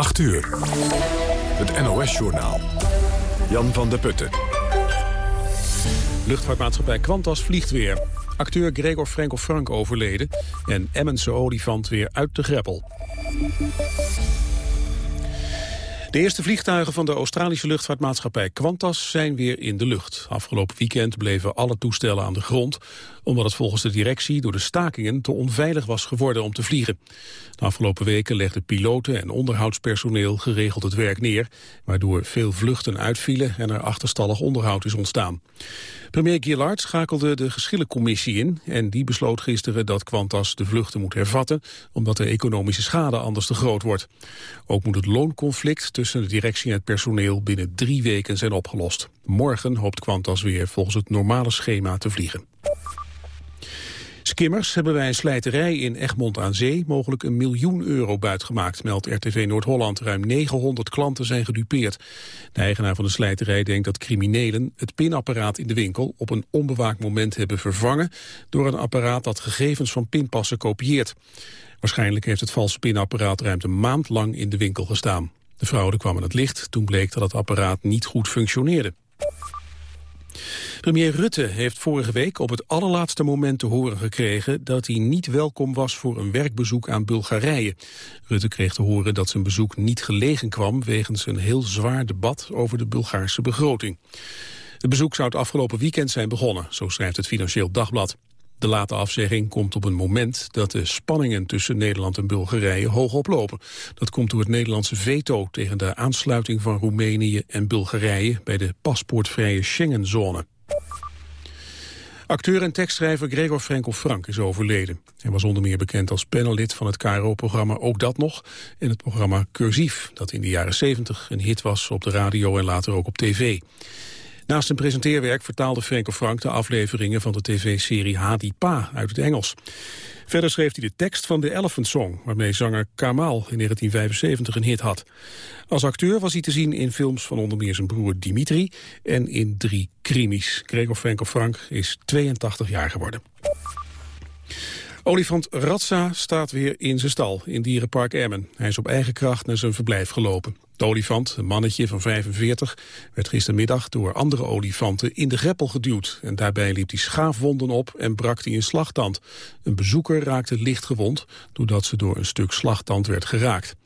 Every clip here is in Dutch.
8 uur. Het NOS-journaal. Jan van der Putten. Luchtvaartmaatschappij Qantas vliegt weer. Acteur Gregor Frenkel Frank overleden. En Emmense olifant weer uit de greppel. De eerste vliegtuigen van de Australische luchtvaartmaatschappij Qantas zijn weer in de lucht. Afgelopen weekend bleven alle toestellen aan de grond, omdat het volgens de directie door de stakingen te onveilig was geworden om te vliegen. De afgelopen weken legden piloten en onderhoudspersoneel geregeld het werk neer, waardoor veel vluchten uitvielen en er achterstallig onderhoud is ontstaan. Premier Gillard schakelde de geschillencommissie in en die besloot gisteren dat Qantas de vluchten moet hervatten, omdat de economische schade anders te groot wordt. Ook moet het loonconflict tussen de directie en het personeel binnen drie weken zijn opgelost. Morgen hoopt Qantas weer volgens het normale schema te vliegen. Skimmers hebben bij een slijterij in Egmond aan Zee mogelijk een miljoen euro buitgemaakt, meldt RTV Noord-Holland. Ruim 900 klanten zijn gedupeerd. De eigenaar van de slijterij denkt dat criminelen het pinapparaat in de winkel op een onbewaakt moment hebben vervangen door een apparaat dat gegevens van pinpassen kopieert. Waarschijnlijk heeft het valse pinapparaat ruim een maand lang in de winkel gestaan. De fraude kwam aan het licht toen bleek dat het apparaat niet goed functioneerde. Premier Rutte heeft vorige week op het allerlaatste moment te horen gekregen dat hij niet welkom was voor een werkbezoek aan Bulgarije. Rutte kreeg te horen dat zijn bezoek niet gelegen kwam wegens een heel zwaar debat over de Bulgaarse begroting. Het bezoek zou het afgelopen weekend zijn begonnen, zo schrijft het Financieel Dagblad. De late afzegging komt op een moment dat de spanningen tussen Nederland en Bulgarije hoog oplopen. Dat komt door het Nederlandse veto tegen de aansluiting van Roemenië en Bulgarije bij de paspoortvrije Schengenzone. Acteur en tekstschrijver Gregor Frenkel Frank is overleden. Hij was onder meer bekend als panellid van het KRO-programma Ook Dat Nog... en het programma Cursief, dat in de jaren 70 een hit was op de radio en later ook op tv. Naast zijn presenteerwerk vertaalde Frenkel Frank de afleveringen van de tv-serie Hadi Pa uit het Engels. Verder schreef hij de tekst van de Elephant Song, waarmee zanger Kamal in 1975 een hit had. Als acteur was hij te zien in films van onder meer zijn broer Dimitri en in drie krimis. Gregor Frenkel Frank is 82 jaar geworden. Olifant Ratsa staat weer in zijn stal in dierenpark Emmen. Hij is op eigen kracht naar zijn verblijf gelopen. De olifant, een mannetje van 45, werd gistermiddag door andere olifanten in de greppel geduwd. En daarbij liep hij schaafwonden op en brak hij een slagtand. Een bezoeker raakte licht gewond doordat ze door een stuk slagtand werd geraakt.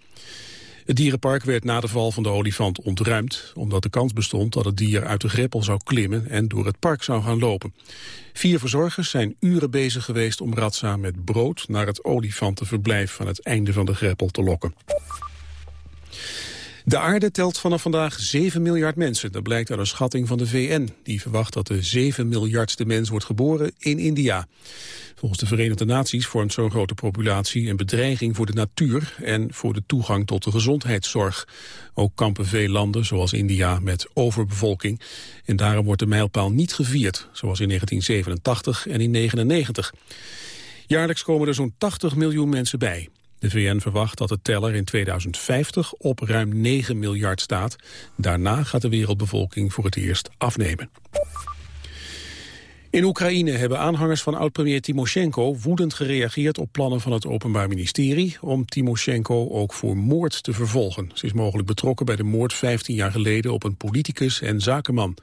Het dierenpark werd na de val van de olifant ontruimd... omdat de kans bestond dat het dier uit de greppel zou klimmen... en door het park zou gaan lopen. Vier verzorgers zijn uren bezig geweest om Ratsa met brood... naar het olifantenverblijf aan het einde van de greppel te lokken. De aarde telt vanaf vandaag 7 miljard mensen. Dat blijkt uit een schatting van de VN. Die verwacht dat de 7 miljardste mens wordt geboren in India. Volgens de Verenigde Naties vormt zo'n grote populatie een bedreiging voor de natuur en voor de toegang tot de gezondheidszorg. Ook kampen veel landen, zoals India, met overbevolking. En daarom wordt de mijlpaal niet gevierd, zoals in 1987 en in 1999. Jaarlijks komen er zo'n 80 miljoen mensen bij. De VN verwacht dat de teller in 2050 op ruim 9 miljard staat. Daarna gaat de wereldbevolking voor het eerst afnemen. In Oekraïne hebben aanhangers van oud-premier Timoshenko woedend gereageerd op plannen van het Openbaar Ministerie om Timoshenko ook voor moord te vervolgen. Ze is mogelijk betrokken bij de moord 15 jaar geleden op een politicus en zakenman.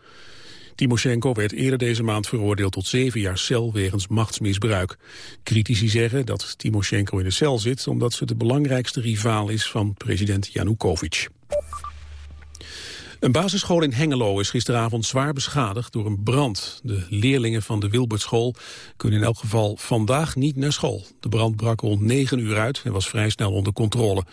Timoshenko werd eerder deze maand veroordeeld tot zeven jaar cel wegens machtsmisbruik. Critici zeggen dat Timoshenko in de cel zit omdat ze de belangrijkste rivaal is van president Yanukovych. Een basisschool in Hengelo is gisteravond zwaar beschadigd door een brand. De leerlingen van de Wilbertschool kunnen in elk geval vandaag niet naar school. De brand brak rond 9 uur uit en was vrij snel onder controle.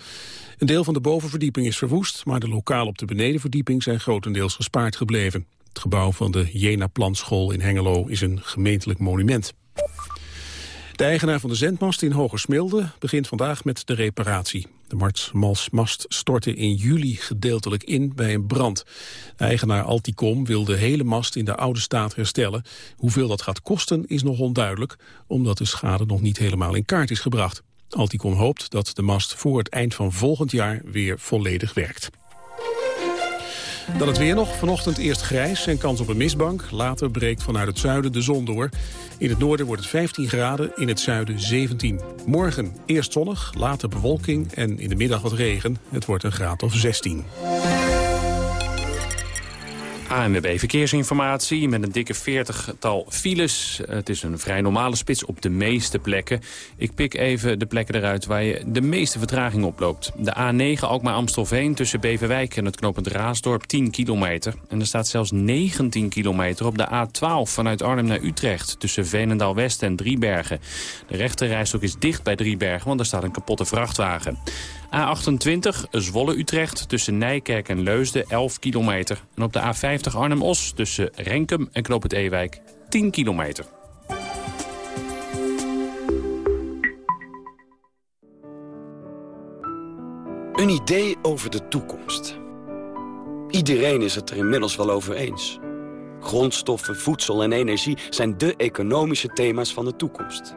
Een deel van de bovenverdieping is verwoest, maar de lokalen op de benedenverdieping zijn grotendeels gespaard gebleven. Het gebouw van de Jena Planschool in Hengelo is een gemeentelijk monument. De eigenaar van de zendmast in Hogersmilde begint vandaag met de reparatie. De mast stortte in juli gedeeltelijk in bij een brand. De eigenaar Alticom wil de hele mast in de oude staat herstellen. Hoeveel dat gaat kosten is nog onduidelijk, omdat de schade nog niet helemaal in kaart is gebracht. Alticom hoopt dat de mast voor het eind van volgend jaar weer volledig werkt. Dan het weer nog. Vanochtend eerst grijs en kans op een mistbank. Later breekt vanuit het zuiden de zon door. In het noorden wordt het 15 graden, in het zuiden 17. Morgen eerst zonnig, later bewolking en in de middag wat regen. Het wordt een graad of 16. ANWB Verkeersinformatie met een dikke 40-tal files. Het is een vrij normale spits op de meeste plekken. Ik pik even de plekken eruit waar je de meeste vertraging oploopt. De A9 Alkmaar-Amstelveen tussen Beverwijk en het knooppunt Raasdorp 10 kilometer. En er staat zelfs 19 kilometer op de A12 vanuit Arnhem naar Utrecht... tussen Veenendaal-West en Driebergen. De rechterrijstok is dicht bij Driebergen, want er staat een kapotte vrachtwagen. A28 Zwolle-Utrecht tussen Nijkerk en Leusden 11 kilometer. En op de A50 Arnhem-Os tussen Renkum en Knoop het Ewijk 10 kilometer. Een idee over de toekomst. Iedereen is het er inmiddels wel over eens. Grondstoffen, voedsel en energie zijn de economische thema's van de toekomst.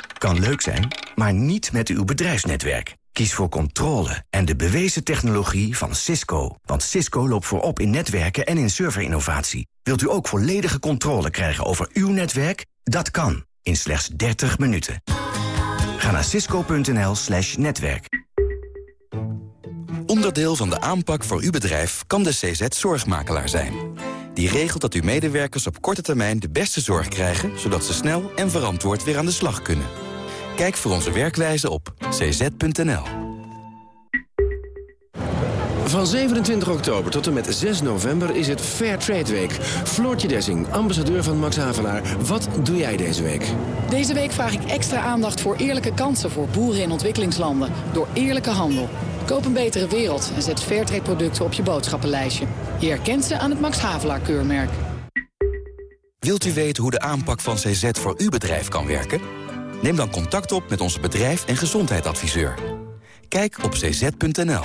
Kan leuk zijn, maar niet met uw bedrijfsnetwerk. Kies voor controle en de bewezen technologie van Cisco. Want Cisco loopt voorop in netwerken en in serverinnovatie. Wilt u ook volledige controle krijgen over uw netwerk? Dat kan, in slechts 30 minuten. Ga naar cisco.nl slash netwerk. Onderdeel van de aanpak voor uw bedrijf kan de CZ Zorgmakelaar zijn. Die regelt dat uw medewerkers op korte termijn de beste zorg krijgen... zodat ze snel en verantwoord weer aan de slag kunnen. Kijk voor onze werkwijze op cz.nl. Van 27 oktober tot en met 6 november is het Fair Trade Week. Floortje Dessing, ambassadeur van Max Havelaar. Wat doe jij deze week? Deze week vraag ik extra aandacht voor eerlijke kansen voor boeren in ontwikkelingslanden. Door eerlijke handel. Koop een betere wereld en zet Fairtrade producten op je boodschappenlijstje. Je herkent ze aan het Max Havelaar keurmerk. Wilt u weten hoe de aanpak van CZ voor uw bedrijf kan werken? Neem dan contact op met onze bedrijf- en gezondheidsadviseur. Kijk op cz.nl.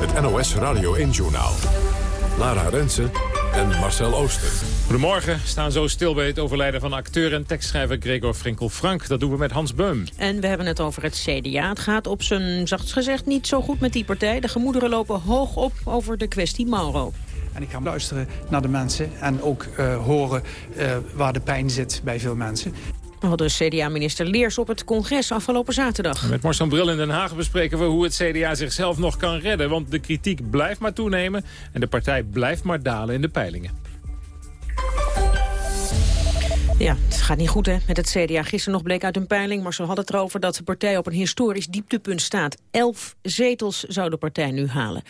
Het NOS Radio 1-journaal. Lara Rensen en Marcel Ooster. Goedemorgen. Staan zo stil bij het overlijden van acteur en tekstschrijver Gregor Frinkel Frank. Dat doen we met Hans Beum. En we hebben het over het CDA. Het gaat op zijn zachts gezegd niet zo goed met die partij. De gemoederen lopen hoog op over de kwestie Mauro. En ik ga luisteren naar de mensen en ook uh, horen uh, waar de pijn zit bij veel mensen. We hadden CDA-minister Leers op het congres afgelopen zaterdag. Met Marcel Bril in Den Haag bespreken we hoe het CDA zichzelf nog kan redden. Want de kritiek blijft maar toenemen en de partij blijft maar dalen in de peilingen. Ja, het gaat niet goed hè, met het CDA. Gisteren nog bleek uit een peiling, maar ze hadden het erover... dat de partij op een historisch dieptepunt staat. Elf zetels zou de partij nu halen.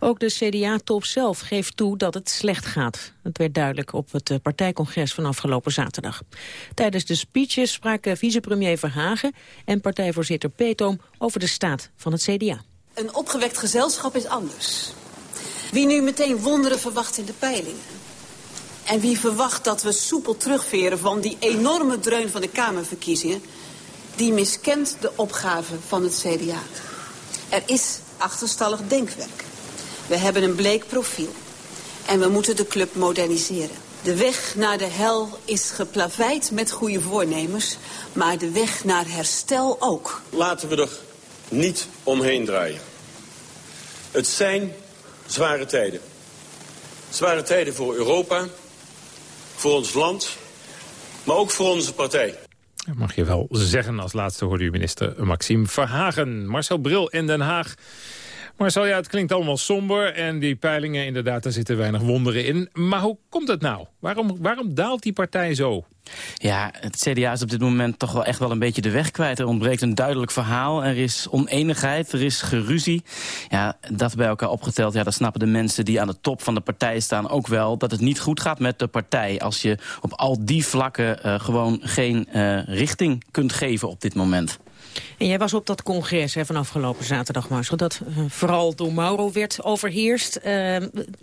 Ook de CDA-top zelf geeft toe dat het slecht gaat. Dat werd duidelijk op het eh, partijcongres van afgelopen zaterdag. Tijdens de speeches spraken vicepremier Verhagen... en partijvoorzitter Peetoom over de staat van het CDA. Een opgewekt gezelschap is anders. Wie nu meteen wonderen verwacht in de peilingen en wie verwacht dat we soepel terugveren van die enorme dreun van de Kamerverkiezingen... die miskent de opgave van het CDA. Er is achterstallig denkwerk. We hebben een bleek profiel. En we moeten de club moderniseren. De weg naar de hel is geplaveid met goede voornemens... maar de weg naar herstel ook. Laten we er niet omheen draaien. Het zijn zware tijden. Zware tijden voor Europa, voor ons land, maar ook voor onze partij. Dat mag je wel zeggen. Als laatste hoorde u minister Maxime Verhagen. Marcel Bril in Den Haag. Marcel, ja, het klinkt allemaal somber en die peilingen, inderdaad, daar zitten weinig wonderen in. Maar hoe komt het nou? Waarom, waarom daalt die partij zo? Ja, het CDA is op dit moment toch wel echt wel een beetje de weg kwijt. Er ontbreekt een duidelijk verhaal, er is oneenigheid, er is geruzie. Ja, dat bij elkaar opgeteld, ja, dan snappen de mensen die aan de top van de partij staan ook wel... dat het niet goed gaat met de partij als je op al die vlakken uh, gewoon geen uh, richting kunt geven op dit moment. En jij was op dat congres hè, van afgelopen zaterdag, Marcel... dat uh, vooral door Mauro werd overheerst. Uh,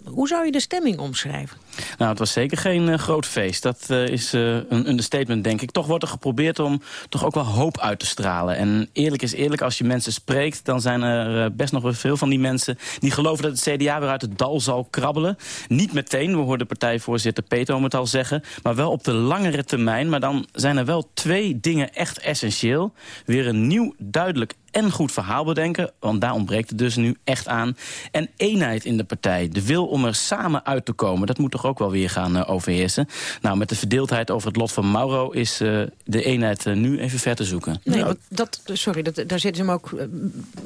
hoe zou je de stemming omschrijven? Nou, het was zeker geen uh, groot feest. Dat is een understatement, denk ik. Toch wordt er geprobeerd om toch ook wel hoop uit te stralen. En eerlijk is eerlijk, als je mensen spreekt... dan zijn er best nog wel veel van die mensen... die geloven dat het CDA weer uit het dal zal krabbelen. Niet meteen, we hoorden partijvoorzitter Peter om het al zeggen... maar wel op de langere termijn. Maar dan zijn er wel twee dingen echt essentieel. Weer een nieuw, duidelijk en goed verhaal bedenken, want daar ontbreekt het dus nu echt aan. En eenheid in de partij, de wil om er samen uit te komen... dat moet toch ook wel weer gaan uh, overheersen. Nou, met de verdeeldheid over het lot van Mauro... is uh, de eenheid uh, nu even ver te zoeken. Nee, nou, dat, sorry, dat, daar zit hem ook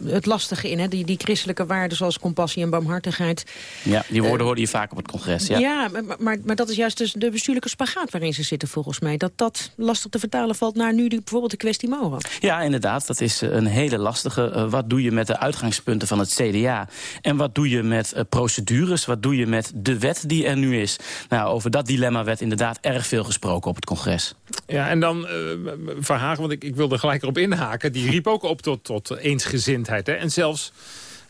het lastige in. Hè? Die, die christelijke waarden zoals compassie en barmhartigheid. Ja, die woorden hoorde je vaak op het congres. Ja, ja maar, maar, maar dat is juist dus de bestuurlijke spagaat waarin ze zitten volgens mij. Dat dat lastig te vertalen valt naar nu die, bijvoorbeeld de kwestie Mauro. Ja, inderdaad. Dat is een hele lastige. Uh, wat doe je met de uitgangspunten van het CDA? En wat doe je met uh, procedures? Wat doe je met de wet die er nu is? Nou, over dat dilemma werd inderdaad erg veel gesproken op het congres. Ja, en dan uh, Verhagen, want ik, ik wilde gelijk erop inhaken... die riep ook op tot, tot eensgezindheid. Hè? En zelfs,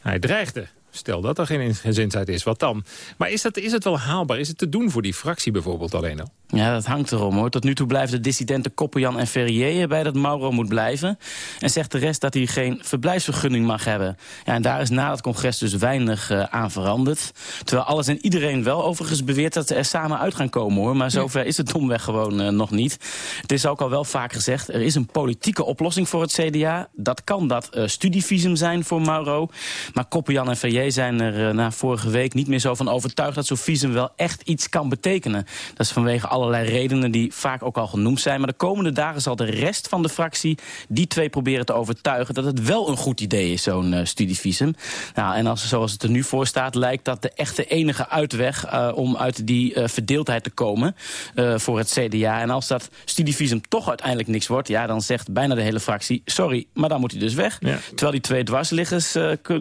hij dreigde Stel dat er geen gezindheid is, wat dan? Maar is, dat, is het wel haalbaar? Is het te doen voor die fractie bijvoorbeeld alleen al? Ja, dat hangt erom hoor. Tot nu toe blijven de dissidenten Koppenjan en Ferrier bij dat Mauro moet blijven. En zegt de rest dat hij geen verblijfsvergunning mag hebben. Ja, en daar is na het congres dus weinig uh, aan veranderd. Terwijl alles en iedereen wel overigens beweert dat ze er samen uit gaan komen hoor. Maar zover is het domweg gewoon uh, nog niet. Het is ook al wel vaak gezegd, er is een politieke oplossing voor het CDA. Dat kan dat uh, studievisum zijn voor Mauro. Maar Koppenjan en Ferrier zijn er na vorige week niet meer zo van overtuigd... dat zo'n visum wel echt iets kan betekenen. Dat is vanwege allerlei redenen die vaak ook al genoemd zijn. Maar de komende dagen zal de rest van de fractie die twee proberen te overtuigen... dat het wel een goed idee is, zo'n uh, studievisum. Nou, en als, zoals het er nu voor staat, lijkt dat de echte enige uitweg... Uh, om uit die uh, verdeeldheid te komen voor het CDA. En als dat studievisum toch uiteindelijk niks wordt... ja, dan zegt bijna de hele fractie, sorry, maar dan moet hij dus weg. Ja. Terwijl die twee dwarsliggers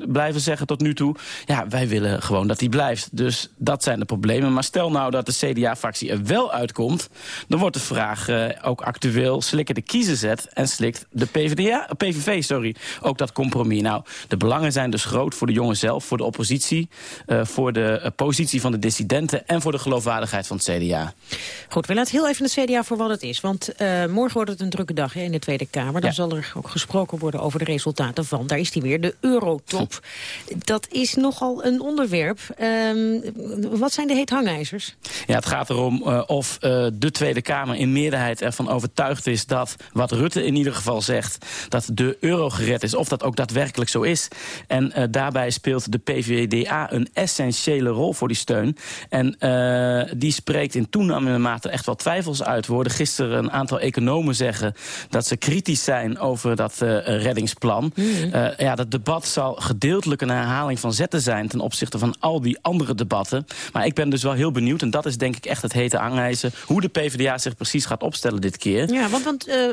blijven zeggen tot nu toe... ja, wij willen gewoon dat hij blijft. Dus dat zijn de problemen. Maar stel nou dat de CDA-fractie er wel uitkomt... dan wordt de vraag uh, ook actueel... slikken de kiezerszet en slikt de PvdA, PVV sorry, ook dat compromis. Nou, de belangen zijn dus groot voor de jongen zelf, voor de oppositie... Uh, voor de positie van de dissidenten... en voor de geloofwaardigheid van het CDA. Goed, we laten heel even het CDA voor wat het is. Want morgen wordt het een drukke dag hè, in de Tweede Kamer. Dan ja. zal er ook gesproken worden over de resultaten van... daar is die weer, de eurotop. Dat is nogal een onderwerp. Um, wat zijn de heet hangijzers? Ja, het gaat erom uh, of uh, de Tweede Kamer in meerderheid ervan overtuigd is... dat wat Rutte in ieder geval zegt, dat de euro gered is... of dat ook daadwerkelijk zo is. En uh, daarbij speelt de PVDA een essentiële rol voor die steun. En die spreekt in toenamende mate echt wel twijfels uit. We hoorden gisteren een aantal economen zeggen... dat ze kritisch zijn over dat reddingsplan. Mm ja, dat debat zal gedeeltelijk een herhaling van zetten zijn... ten opzichte van al die andere debatten. Maar ik ben dus wel heel benieuwd, en dat is denk ik echt het hete hangijzer... hoe de PvdA zich precies gaat opstellen dit keer. Ja, want, want uh,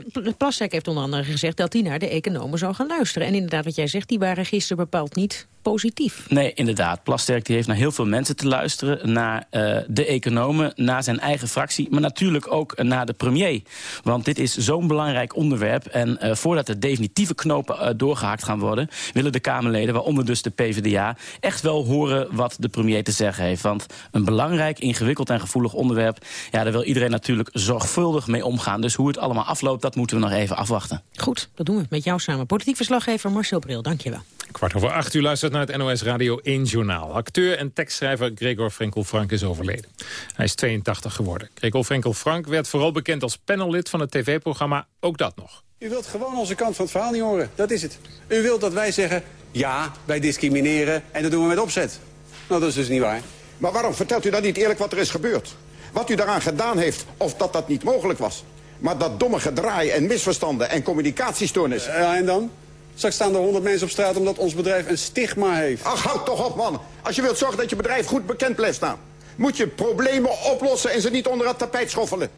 heeft onder andere gezegd dat hij naar de economen zou gaan luisteren. En inderdaad, wat jij zegt, die waren gisteren bepaald niet positief. Nee, inderdaad. Plasterk die heeft naar heel veel mensen te luisteren. Naar uh, de economen, naar zijn eigen fractie. Maar natuurlijk ook naar de premier. Want dit is zo'n belangrijk onderwerp. En uh, voordat de definitieve knopen uh, doorgehaakt gaan worden... willen de Kamerleden, waaronder dus de PvdA... echt wel horen wat de premier te zeggen heeft. Want een belangrijk, ingewikkeld en gevoelig onderwerp... ja, daar wil iedereen natuurlijk zorgvuldig mee omgaan. Dus hoe het allemaal afloopt, dat moeten we nog even afwachten. Goed, dat doen we met jou samen. Politiek verslaggever Marcel Bril, dank je wel. Kwart over acht, u luistert naar het NOS Radio 1 Journaal. Acteur en tekstschrijver Gregor Frenkel Frank is overleden. Hij is 82 geworden. Gregor Frenkel Frank werd vooral bekend als panellid van het tv-programma Ook Dat Nog. U wilt gewoon onze kant van het verhaal niet horen, dat is het. U wilt dat wij zeggen, ja, wij discrimineren en dat doen we met opzet. Nou, dat is dus niet waar. Maar waarom vertelt u dan niet eerlijk wat er is gebeurd? Wat u daaraan gedaan heeft, of dat dat niet mogelijk was? Maar dat domme gedraai en misverstanden en communicatiestoornis... Ja, en dan? Straks staan er 100 mensen op straat omdat ons bedrijf een stigma heeft. Ach, houd toch op, man. Als je wilt zorgen dat je bedrijf goed bekend blijft staan... moet je problemen oplossen en ze niet onder het tapijt schoffelen.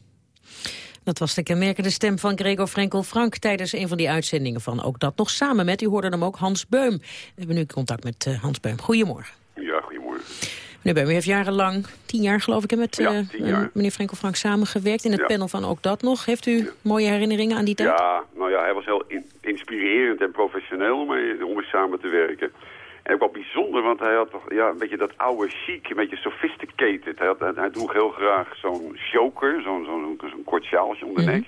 Dat was de kenmerkende stem van Gregor Frenkel Frank tijdens een van die uitzendingen van Ook Dat nog samen met, u hoorde hem ook, Hans Beum. We hebben nu contact met uh, Hans Beum. Goedemorgen. Ja, goedemorgen. Meneer Beum, u heeft jarenlang, tien jaar geloof ik, met ja, uh, meneer Frenkel Frank samengewerkt in het Ja. panel van Ook Dat nog. Heeft u mooie herinneringen aan die tijd? Ja, ja, hij was heel in- inspirerend en professioneel om mee, om mee samen te werken. En ook wel bijzonder, want hij had toch ja, een beetje dat oude chic, een beetje sophisticated. Hij, had, hij, droeg heel graag zo'n choker, zo'n zo'n zo'n kort sjaaltje om de nek.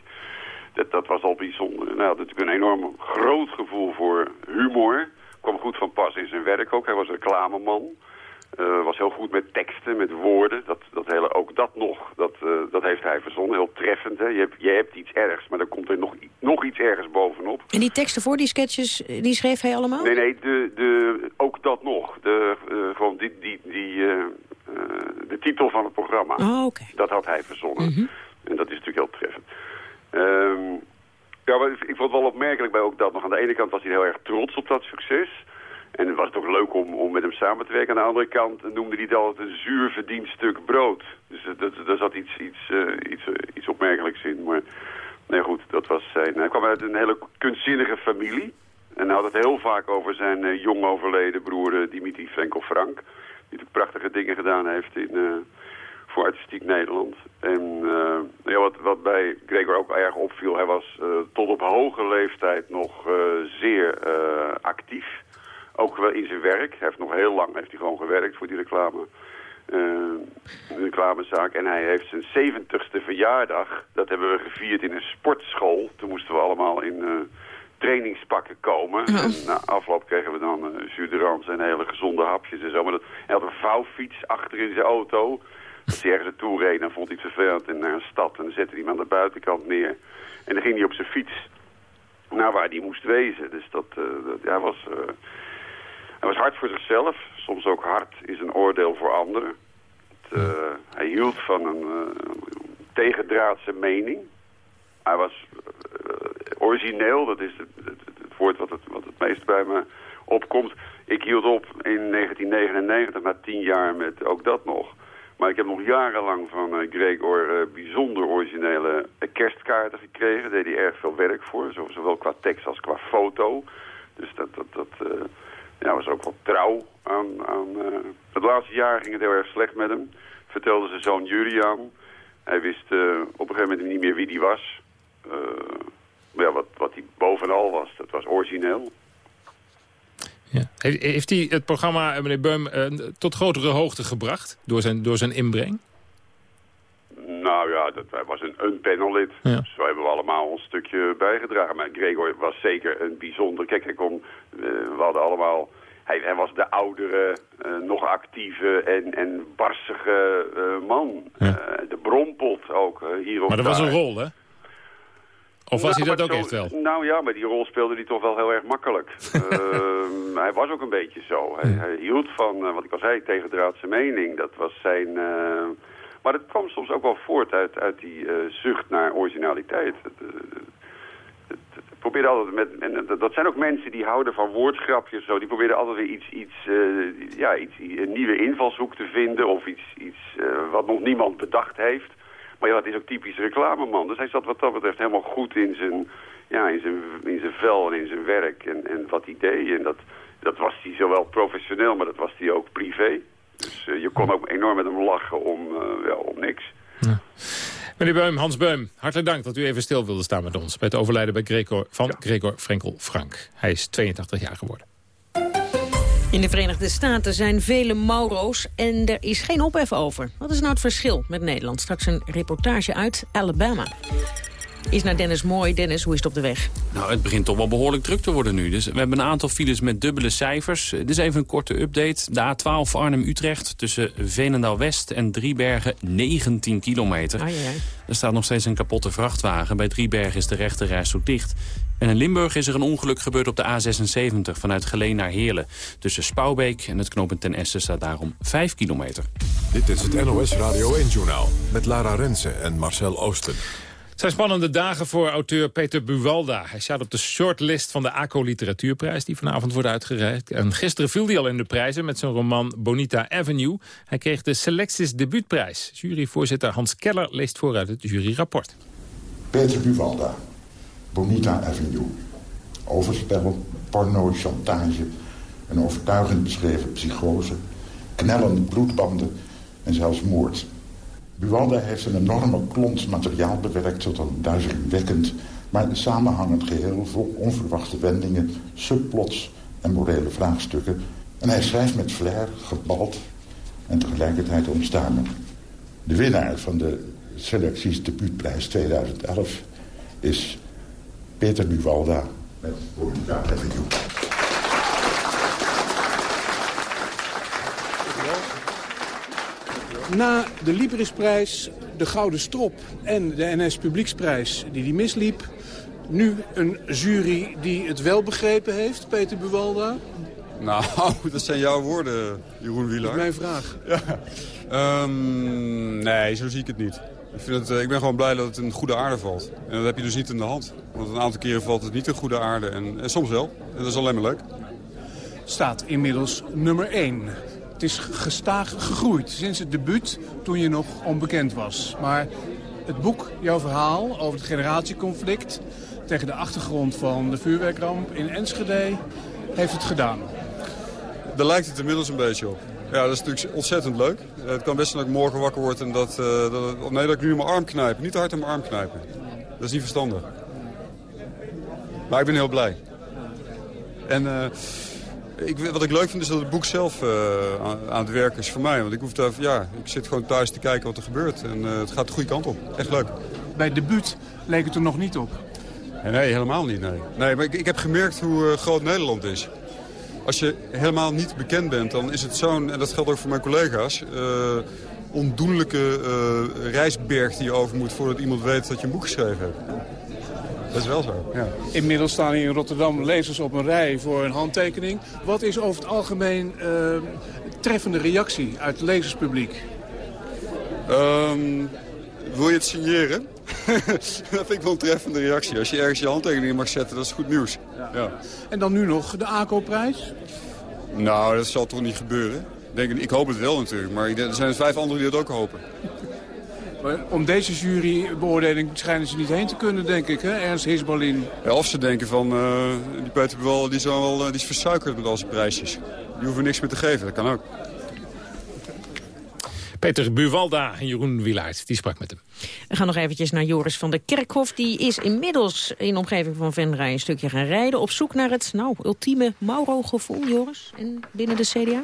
Dat, dat was al bijzonder. En hij had natuurlijk een enorm groot gevoel voor humor. Kwam goed van pas in zijn werk ook. Hij was een reclameman. Eh, was heel goed met teksten, met woorden. Dat, dat hele, ook dat nog, dat, eh, dat heeft hij verzonnen. Heel treffend. Hè? Je, hebt, je hebt iets ergs, maar dan komt er nog, nog iets ergens bovenop. En die teksten voor die sketches, eh, die schreef hij allemaal? Nee, nee, de, de, ook dat nog. De, gewoon die, die, die, de titel van het programma. Oh, oké. Dat had hij verzonnen. En dat is natuurlijk heel treffend. Ehm, ja, maar ik vond het wel opmerkelijk bij ook dat nog. Aan de ene kant was hij heel erg trots op dat succes. En het was ook leuk om, om met hem samen te werken. Aan de andere kant noemde hij het altijd een zuur verdiend stuk brood. Dus dat, daar zat iets, iets, eh, iets, eh, iets opmerkelijks in. Maar nee goed, dat was zijn... Hij kwam uit een hele kunstzinnige familie. En hij had het heel vaak over zijn eh, jong overleden broer Dimitri Frenkel Frank. Die prachtige dingen gedaan heeft in, voor artistiek Nederland. En ja, wat, wat bij Gregor ook erg opviel, hij was tot op hoge leeftijd nog zeer actief. Ook wel in zijn werk. Hij heeft nog heel lang heeft hij gewoon gewerkt voor die reclame. eh, reclamezaak. En hij heeft zijn 70ste verjaardag. Dat hebben we gevierd in een sportschool. Toen moesten we allemaal in eh, trainingspakken komen. En na afloop kregen we dan uh, en hele gezonde hapjes en zo. Maar dat, hij had een vouwfiets achter in zijn auto. Als hij ergens naartoe reed, dan vond hij het vervelend in naar een stad. En dan zette hij hem aan de buitenkant neer. En dan ging hij op zijn fiets naar waar hij moest wezen. Dus dat, dat hij, was, hij was hard voor zichzelf. Soms ook hard is een oordeel voor anderen. Het, eh, hij hield van een eh, tegendraadse mening. Hij was eh, origineel, dat is het, het, woord wat het, wat het meest bij me opkomt. Ik hield op in 1999, na tien jaar met ook dat nog. Maar ik heb nog jarenlang van Gregor bijzonder originele kerstkaarten gekregen. Daar deed hij erg veel werk voor, zo- zowel qua tekst als qua foto. Dus dat, dat, dat ja, was ook wel trouw aan... aan eh, Het laatste jaar ging het heel erg slecht met hem. Vertelde zijn zoon Julian. Hij wist eh, op een gegeven moment niet meer wie die was. Eh, ja, wat, wat hij bovenal was, dat was origineel. He- Heeft hij het programma, meneer Beum, tot grotere hoogte gebracht door zijn, door zijn inbreng? Nou ja, dat, hij was een, een panellid. Zo hebben we allemaal ons stukje bijgedragen. Maar Gregor was zeker een bijzonder... Kijk, hij kon, eh, we hadden allemaal... Hij, hij was de oudere, eh, nog actieve en, en barsige eh, man. De brompot ook, hier Maar dat was een rol, hè? Of was Nou, hij dat ook zo- echt wel? Nou ja, maar die rol speelde hij toch wel heel erg makkelijk. Ehm, hij was ook een beetje zo. Hij, hij hield van, wat ik al zei, tegendraadse mening. Dat was zijn... maar dat kwam soms ook wel voort uit, uit die eh, zucht naar originaliteit. Het, eh, het- het probeerde altijd met... En dat- dat zijn ook mensen die houden van woordgrapjes. Zo. Die probeerden altijd weer iets, iets, eh, ja, iets, een nieuwe invalshoek te vinden. Of iets, iets wat nog niemand bedacht heeft. Maar ja, het is ook typisch reclameman. Dus hij zat wat dat betreft helemaal goed in zijn, ja, in zijn, in zijn vel en in zijn werk. En, en wat deed. En dat, dat was hij zowel professioneel, maar dat was hij ook privé. Dus eh, je kon ook enorm met hem lachen om, eh, ja, om niks. Meneer Beum, Hans Beum, hartelijk dank dat u even stil wilde staan met ons... bij het overlijden bij Gregor, van Gregor Frenkel Frank. Hij is 82 jaar geworden. In de Verenigde Staten zijn vele Mauro's en er is geen ophef over. Wat is nou het verschil met Nederland? Straks een reportage uit Alabama. Is naar Dennis Mooi. Dennis, hoe is het op de weg? Nou, het begint toch wel behoorlijk druk te worden nu. Dus we hebben een aantal files met dubbele cijfers. Dit is even een korte update. De A12 Arnhem-Utrecht tussen Veenendaal-West en Driebergen 19 kilometer. Er staat nog steeds een kapotte vrachtwagen. Bij Driebergen is de rechte rijstrook dicht. En in Limburg is er een ongeluk gebeurd op de A76 vanuit Geleen naar Heerlen. Tussen Spouwbeek en het knooppunt Ten Esten staat daarom 5 kilometer. Dit is het NOS Radio 1-journaal met Lara Rensen en Marcel Oosten. Zijn spannende dagen voor auteur Peter Buwalda. Hij staat op de shortlist van de ACO Literatuurprijs... die vanavond wordt uitgereikt. En gisteren viel hij al in de prijzen met zijn roman Bonita Avenue. Hij kreeg de Selectis debuutprijs. Juryvoorzitter Hans Keller leest voor uit het juryrapport. Peter Buwalda, Bonita Avenue. Overspel, porno, chantage... een overtuigend beschreven psychose... knellende bloedbanden en zelfs moord... Buwalda heeft een enorme klont materiaal bewerkt tot een duizelingwekkend... maar samenhangend geheel vol onverwachte wendingen, subplots en morele vraagstukken. En hij schrijft met flair, gebald en tegelijkertijd ontstaan. De winnaar van de Selecties Debuutprijs 2011 is Peter Buwalda met Bonita Avenue. Na de Librisprijs, de Gouden Strop en de NS Publieksprijs die die misliep... nu een jury die het wel begrepen heeft, Peter Buwalda. Nou, dat zijn jouw woorden, Jeroen Wieler. Dat is mijn vraag. Ja. Um, nee, zo zie ik het niet. Ik, vind het, ik ben gewoon blij dat het in goede aarde valt. En dat heb je dus niet in de hand. Want een aantal keren valt het niet in goede aarde. En, en soms wel. En dat is alleen maar leuk. Staat inmiddels nummer 1. Het is gestaag gegroeid sinds het debuut toen je nog onbekend was. Maar het boek, jouw verhaal over het generatieconflict... tegen de achtergrond van de vuurwerkramp in Enschede, heeft het gedaan. Daar lijkt het inmiddels een beetje op. Ja, dat is natuurlijk ontzettend leuk. Het kan best zijn dat ik morgen wakker word en dat... Uh, dat nee, dat ik nu mijn arm knijp. Niet te hard in mijn arm knijpen. Dat is niet verstandig. Maar ik ben heel blij. En... Uh, ik, wat ik leuk vind is dat het boek zelf uh, aan, aan, het werk is voor mij. Want ik, hoef daar, ja, ik zit gewoon thuis te kijken wat er gebeurt. En uh, het gaat de goede kant op. Echt leuk. Bij debuut leek het er nog niet op? Nee, helemaal niet. Nee, nee maar ik, ik heb gemerkt hoe uh, groot Nederland is. Als je helemaal niet bekend bent, dan is het zo'n... en dat geldt ook voor mijn collega's... ondoenlijke reisberg die je over moet voordat iemand weet dat je een boek geschreven hebt. Dat is wel zo, ja. Inmiddels staan hier in Rotterdam lezers op een rij voor een handtekening. Wat is over het algemeen uh, treffende reactie uit het lezerspubliek? Um, wil je het signeren? dat vind ik wel een treffende reactie. Als je ergens je handtekening mag zetten, dat is goed nieuws. Ja. ja. En dan nu nog de ACO-prijs? Nou, dat zal toch niet gebeuren. Denk, ik hoop het wel natuurlijk, maar er zijn vijf anderen die het ook hopen. Maar om deze jurybeoordeling schijnen ze niet heen te kunnen, denk ik, hè? Ernst Hisbalin. Ja, of ze denken van, uh, die Peter Buwal die, wel, uh, die is versuikerd met al zijn prijsjes. Die hoeven niks meer te geven, dat kan ook. Peter Buwalda en Jeroen Wielaert, die sprak met hem. We gaan nog eventjes naar Joris van der Kerkhof. Die is inmiddels in de omgeving van Venray een stukje gaan rijden... op zoek naar het nou, ultieme Mauro-gevoel, Joris, en binnen de CDA.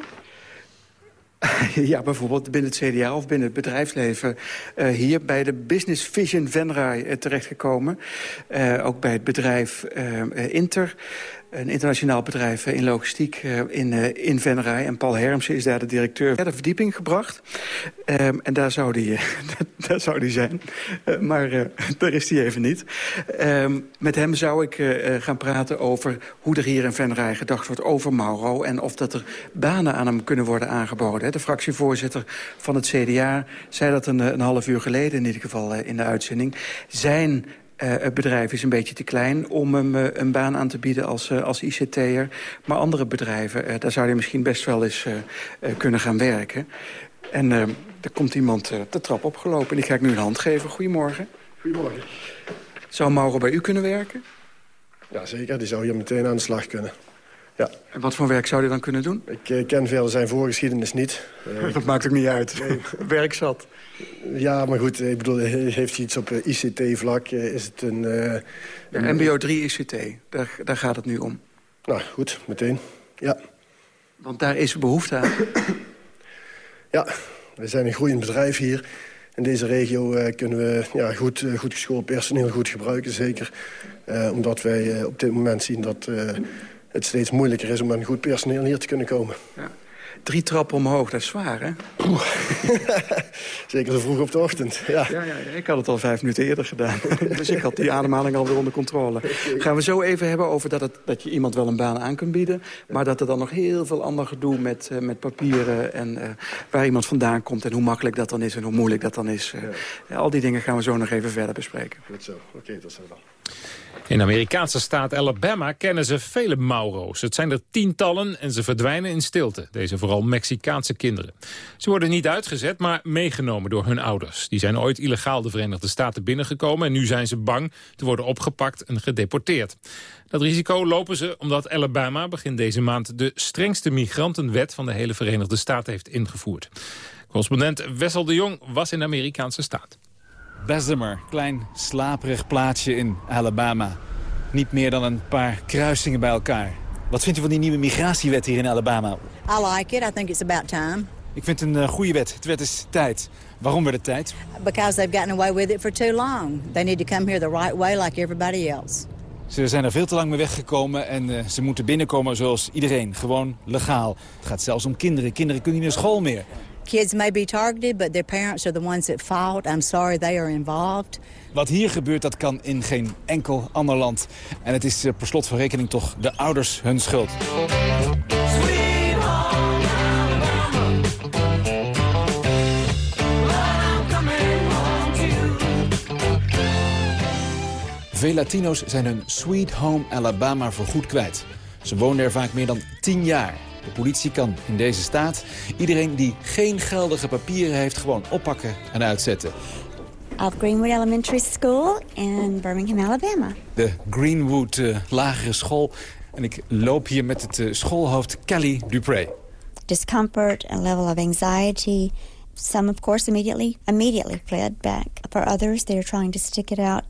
Ja, bijvoorbeeld binnen het CDA of binnen het bedrijfsleven. Uh, hier bij de Business Vision Venray uh, terechtgekomen. Uh, ook bij het bedrijf Inter een internationaal bedrijf in logistiek in, in Venray. En Paul Hermsen is daar de directeur. de verdieping gebracht. Um, en daar zou die, daar zou zijn. Maar daar is hij even niet. Um, met hem zou ik gaan praten over hoe er hier in Venray gedacht wordt over Mauro... en of dat er banen aan hem kunnen worden aangeboden. De fractievoorzitter van het CDA zei dat een, een half uur geleden... in ieder geval in de uitzending. Zijn uh, het bedrijf is een beetje te klein om hem uh, een baan aan te bieden als, uh, als ICT'er. Maar andere bedrijven, daar zou hij misschien best wel eens kunnen gaan werken. En er komt iemand de trap opgelopen en die ga ik nu een hand geven. Goedemorgen. Goedemorgen. Zou Mauro bij u kunnen werken? Ja, zeker. Die zou hier meteen aan de slag kunnen. Ja. En wat voor werk zou hij dan kunnen doen? Ik ken veel zijn voorgeschiedenis niet. dat maakt ook niet uit. Nee. werk zat. Ja, maar goed, ik bedoel, heeft hij iets op eh, ICT-vlak? Eh, is het een... Uh, MBO 3 ICT, daar, daar gaat het nu om. Nou, goed, meteen. Ja. Want daar is behoefte aan. ja, we zijn een groeiend bedrijf hier. In deze regio uh, kunnen we ja, goed, uh, goed geschoold personeel goed gebruiken, zeker. Uh, omdat wij op dit moment zien dat het steeds moeilijker is... om aan goed personeel hier te kunnen komen. Ja. Drie trappen omhoog, dat is zwaar, hè? Zeker zo vroeg op de ochtend, ja. Ja, ja, ik had het al vijf minuten eerder gedaan. dus ik had die ademhaling alweer onder controle. Gaan we zo even hebben over dat, het, dat je iemand wel een baan aan kunt bieden... maar dat er dan nog heel veel ander gedoe met, uh, met papieren... en uh, waar iemand vandaan komt en hoe makkelijk dat dan is... en hoe moeilijk dat dan is. Uh, ja. Al die dingen gaan we zo nog even verder bespreken. Goed zo, oké, okay, tot zo dan. In de Amerikaanse staat Alabama kennen ze vele Mauro's. Het zijn er tientallen en ze verdwijnen in stilte. Deze vooral Mexicaanse kinderen. Ze worden niet uitgezet, maar meegenomen door hun ouders. Die zijn ooit illegaal de Verenigde Staten binnengekomen... en nu zijn ze bang te worden opgepakt en gedeporteerd. Dat risico lopen ze omdat Alabama begin deze maand... de strengste migrantenwet van de hele Verenigde Staten heeft ingevoerd. Correspondent Wessel de Jong was in de Amerikaanse staat. Bessemer, klein slaperig plaatsje in Alabama. Niet meer dan een paar kruisingen bij elkaar. Wat vindt u van die nieuwe migratiewet hier in Alabama? I like it. I think it's about time. Ik vind het een uh, goede wet. Het wet is tijd. Waarom werd het tijd? Because they've gotten away with it for too long. They need to come here the right way like everybody else. Ze zijn er veel te lang mee weggekomen en uh, ze moeten binnenkomen zoals iedereen. Gewoon legaal. Het gaat zelfs om kinderen. Kinderen kunnen niet naar school meer. Kids may be targeted, but their parents are the ones at fault. I'm sorry they are involved. Wat hier gebeurt, dat kan in geen enkel ander land. En het is uh, per slot van rekening toch de ouders hun schuld. Veel Latino's zijn hun Sweet Home Alabama voorgoed kwijt. Ze wonen er vaak meer dan 10 jaar. De politie kan in deze staat iedereen die geen geldige papieren heeft... gewoon oppakken en uitzetten. Of Greenwood Elementary School in Birmingham, Alabama. De Greenwood uh, lagere school. En ik loop hier met het uh, schoolhoofd Kelly Dupré. Discomfort, a level of anxiety. Some, of course, immediately, immediately fled back. For others, they're trying to stick it out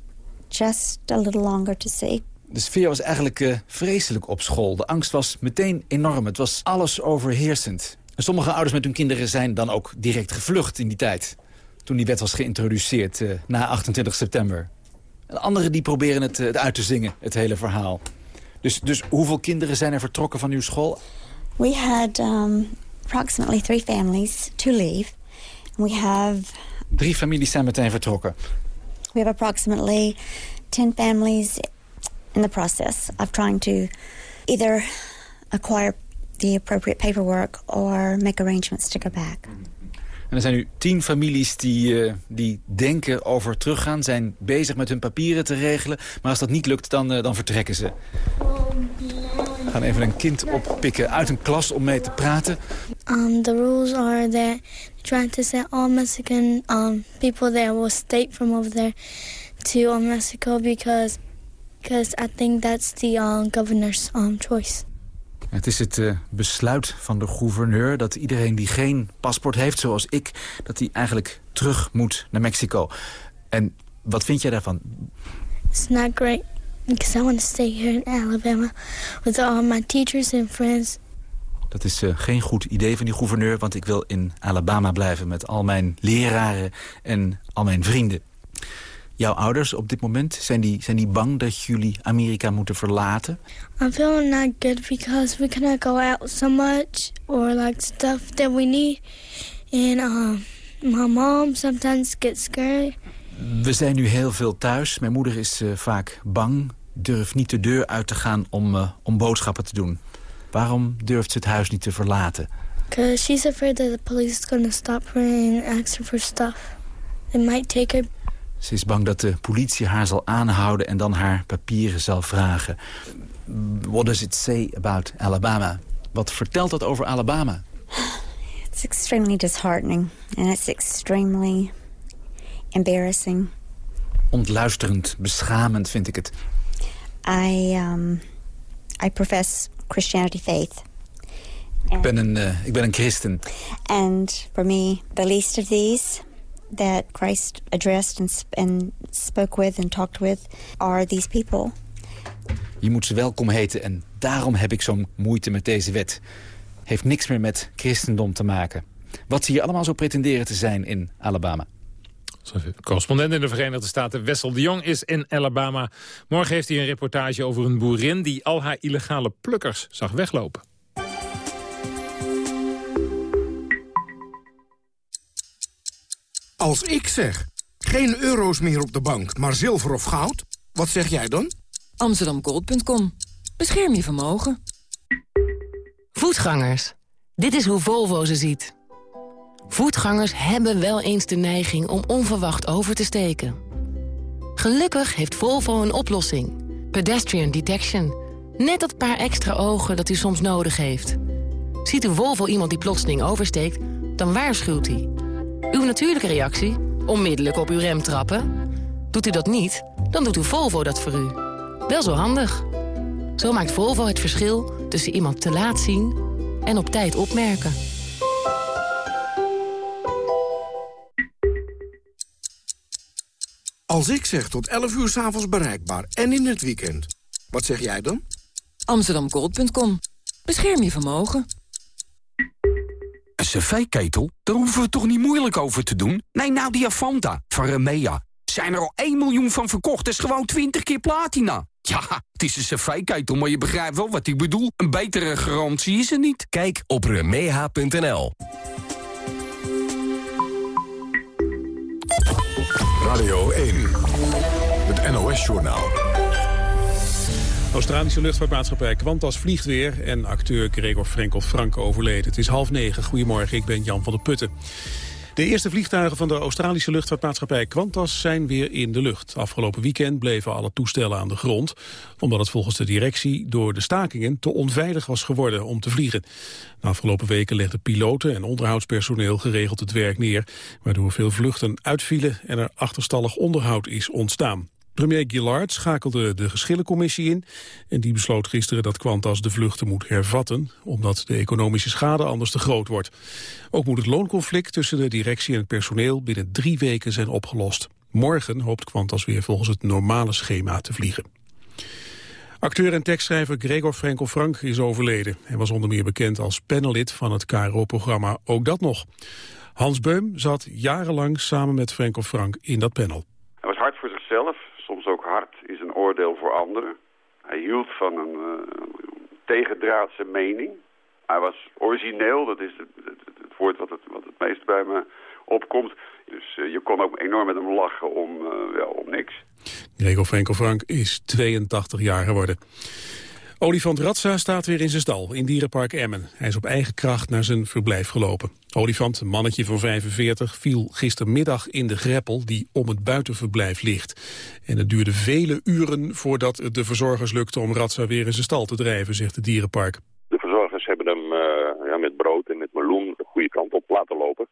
just a little longer to see. De sfeer was eigenlijk uh, vreselijk op school. De angst was meteen enorm. Het was alles overheersend. En sommige ouders met hun kinderen zijn dan ook direct gevlucht in die tijd. Toen die wet was geïntroduceerd uh, na 28 september. En anderen die proberen het, uh, het uit te zingen, het hele verhaal. Dus, dus hoeveel kinderen zijn er vertrokken van uw school? We had um, approximately three families to leave. We have... Drie families zijn meteen vertrokken. We have approximately 10 families in the process of trying to either acquire the appropriate paperwork or make arrangements to go back. En er zijn nu tien families die, uh, die denken over teruggaan, zijn bezig met hun papieren te regelen. Maar als dat niet lukt, dan, uh, dan vertrekken ze. We gaan even een kind oppikken uit een klas om mee te praten. Um, the rules are that trying to send all Mexican um, people that will stay from over there to um, Mexico because because I think that's the uh, governor's um, choice. Het is het uh, besluit van de gouverneur dat iedereen die geen paspoort heeft, zoals ik, dat hij eigenlijk terug moet naar Mexico. En wat vind jij daarvan? It's not great because I want to stay here in Alabama with all my teachers and friends. Dat is uh, geen goed idee van die gouverneur, want ik wil in Alabama blijven met al mijn leraren en al mijn vrienden. Jouw ouders op dit moment, zijn die, zijn die bang dat jullie Amerika moeten verlaten? I'm feeling not good because we cannot go out so much or like stuff that we need. And um, my mom sometimes gets scared. We zijn nu heel veel thuis. Mijn moeder is uh, vaak bang, durft niet de deur uit te gaan om, uh, om boodschappen te doen. Waarom durft ze het huis niet te verlaten? Because she's afraid that the police is going to stop her and ask her for stuff. They might take her ze is bang dat de politie haar zal aanhouden en dan haar papieren zal vragen. What does it say about Alabama? Wat vertelt dat over Alabama? It's extremely disheartening and it's extremely embarrassing. Ontluisterend, beschamend vind ik het. I um, I profess Christianity faith. Ik ben een, uh, ik ben een christen. And for me, the least of these that Christ addressed and, sp and spoke with and talked with are these people. Je moet ze welkom heten en daarom heb ik zo'n moeite met deze wet. Heeft niks meer met christendom te maken. Wat ze hier allemaal zo pretenderen te zijn in Alabama. Correspondent in de Verenigde Staten Wessel de Jong is in Alabama. Morgen heeft hij een reportage over een boerin die al haar illegale plukkers zag weglopen. Als ik zeg, geen euro's meer op de bank, maar zilver of goud, wat zeg jij dan? Amsterdamgold.com. Bescherm je vermogen. Voetgangers. Dit is hoe Volvo ze ziet. Voetgangers hebben wel eens de neiging om onverwacht over te steken. Gelukkig heeft Volvo een oplossing. Pedestrian Detection. Net dat paar extra ogen dat u soms nodig heeft. Ziet u Volvo iemand die plotseling oversteekt, dan waarschuwt hij. Uw natuurlijke reactie? Onmiddellijk op uw rem trappen. Doet u dat niet, dan doet uw Volvo dat voor u. Wel zo handig. Zo maakt Volvo het verschil tussen iemand te laat zien en op tijd opmerken. Als ik zeg tot 11 uur s'avonds bereikbaar en in het weekend, wat zeg jij dan? Amsterdamgold.com. Bescherm je vermogen. Een cv-ketel? Daar hoeven we toch niet moeilijk over te doen? Nee, nou die Avanta van Remea. Zijn er al 1 miljoen van verkocht, dat is gewoon 20 keer platina. Ja, het is een cv-ketel, maar je begrijpt wel wat ik bedoel. Een betere garantie is er niet. Kijk op remeha.nl. Radio 1, het NOS-journaal. Australische luchtvaartmaatschappij Qantas vliegt weer en acteur Gregor Frenkel Frank overleden. Het is half negen. Goedemorgen, ik ben Jan van der Putten. De eerste vliegtuigen van de Australische luchtvaartmaatschappij Qantas zijn weer in de lucht. Afgelopen weekend bleven alle toestellen aan de grond, omdat het volgens de directie door de stakingen te onveilig was geworden om te vliegen. De afgelopen weken legden piloten en onderhoudspersoneel geregeld het werk neer, waardoor veel vluchten uitvielen en er achterstallig onderhoud is ontstaan. Premier Gillard schakelde de geschillencommissie in en die besloot gisteren dat Qantas de vluchten moet hervatten, omdat de economische schade anders te groot wordt. Ook moet het loonconflict tussen de directie en het personeel binnen drie weken zijn opgelost. Morgen hoopt Qantas weer volgens het normale schema te vliegen. Acteur en tekstschrijver Gregor Frenkel Frank is overleden. Hij was onder meer bekend als panelid van het KRO-programma Ook Dat Nog. Hans Beum zat jarenlang samen met Frenkel Frank in dat panel. Hij was hard voor zichzelf, hard is een oordeel voor anderen. Hij hield van een uh, tegendraadse mening. Hij was origineel, dat is het, het, woord wat het, wat het meest bij me opkomt. Dus uh, je kon ook enorm met hem lachen om, uh, om niks. Gregor Frenkel Frank is 82 jaar geworden. Olifant Ratsa staat weer in zijn stal in dierenpark Emmen. Hij is op eigen kracht naar zijn verblijf gelopen. Olifant, een mannetje van 45, viel gistermiddag in de greppel die om het buitenverblijf ligt. En het duurde vele uren voordat het de verzorgers lukte om Ratsa weer in zijn stal te drijven, zegt het dierenpark. De verzorgers hebben hem uh, ja, met brood en met meloen de goede kant op laten lopen.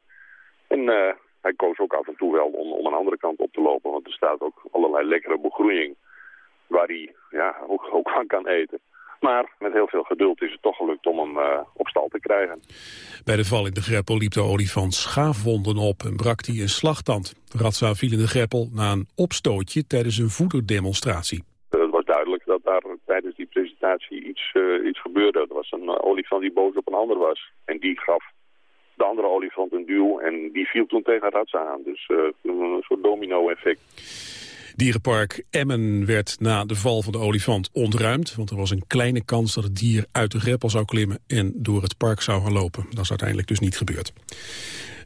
En uh, hij koos ook af en toe wel om, om een andere kant op te lopen, want er staat ook allerlei lekkere begroeiing waar hij ja, ook, ook van kan eten. Maar met heel veel geduld is het toch gelukt om hem uh, op stal te krijgen. Bij de val in de greppel liep de olifant schaafwonden op en brak hij een slagtand. Ratsa viel in de greppel na een opstootje tijdens een voederdemonstratie. Het was duidelijk dat daar tijdens die presentatie iets, uh, iets gebeurde. Er was een uh, olifant die boos op een ander was. En die gaf de andere olifant een duw en die viel toen tegen Ratsa aan. Dus een soort domino-effect. Dierenpark Emmen werd na de val van de olifant ontruimd, want er was een kleine kans dat het dier uit de greppel zou klimmen en door het park zou gaan lopen. Dat is uiteindelijk dus niet gebeurd.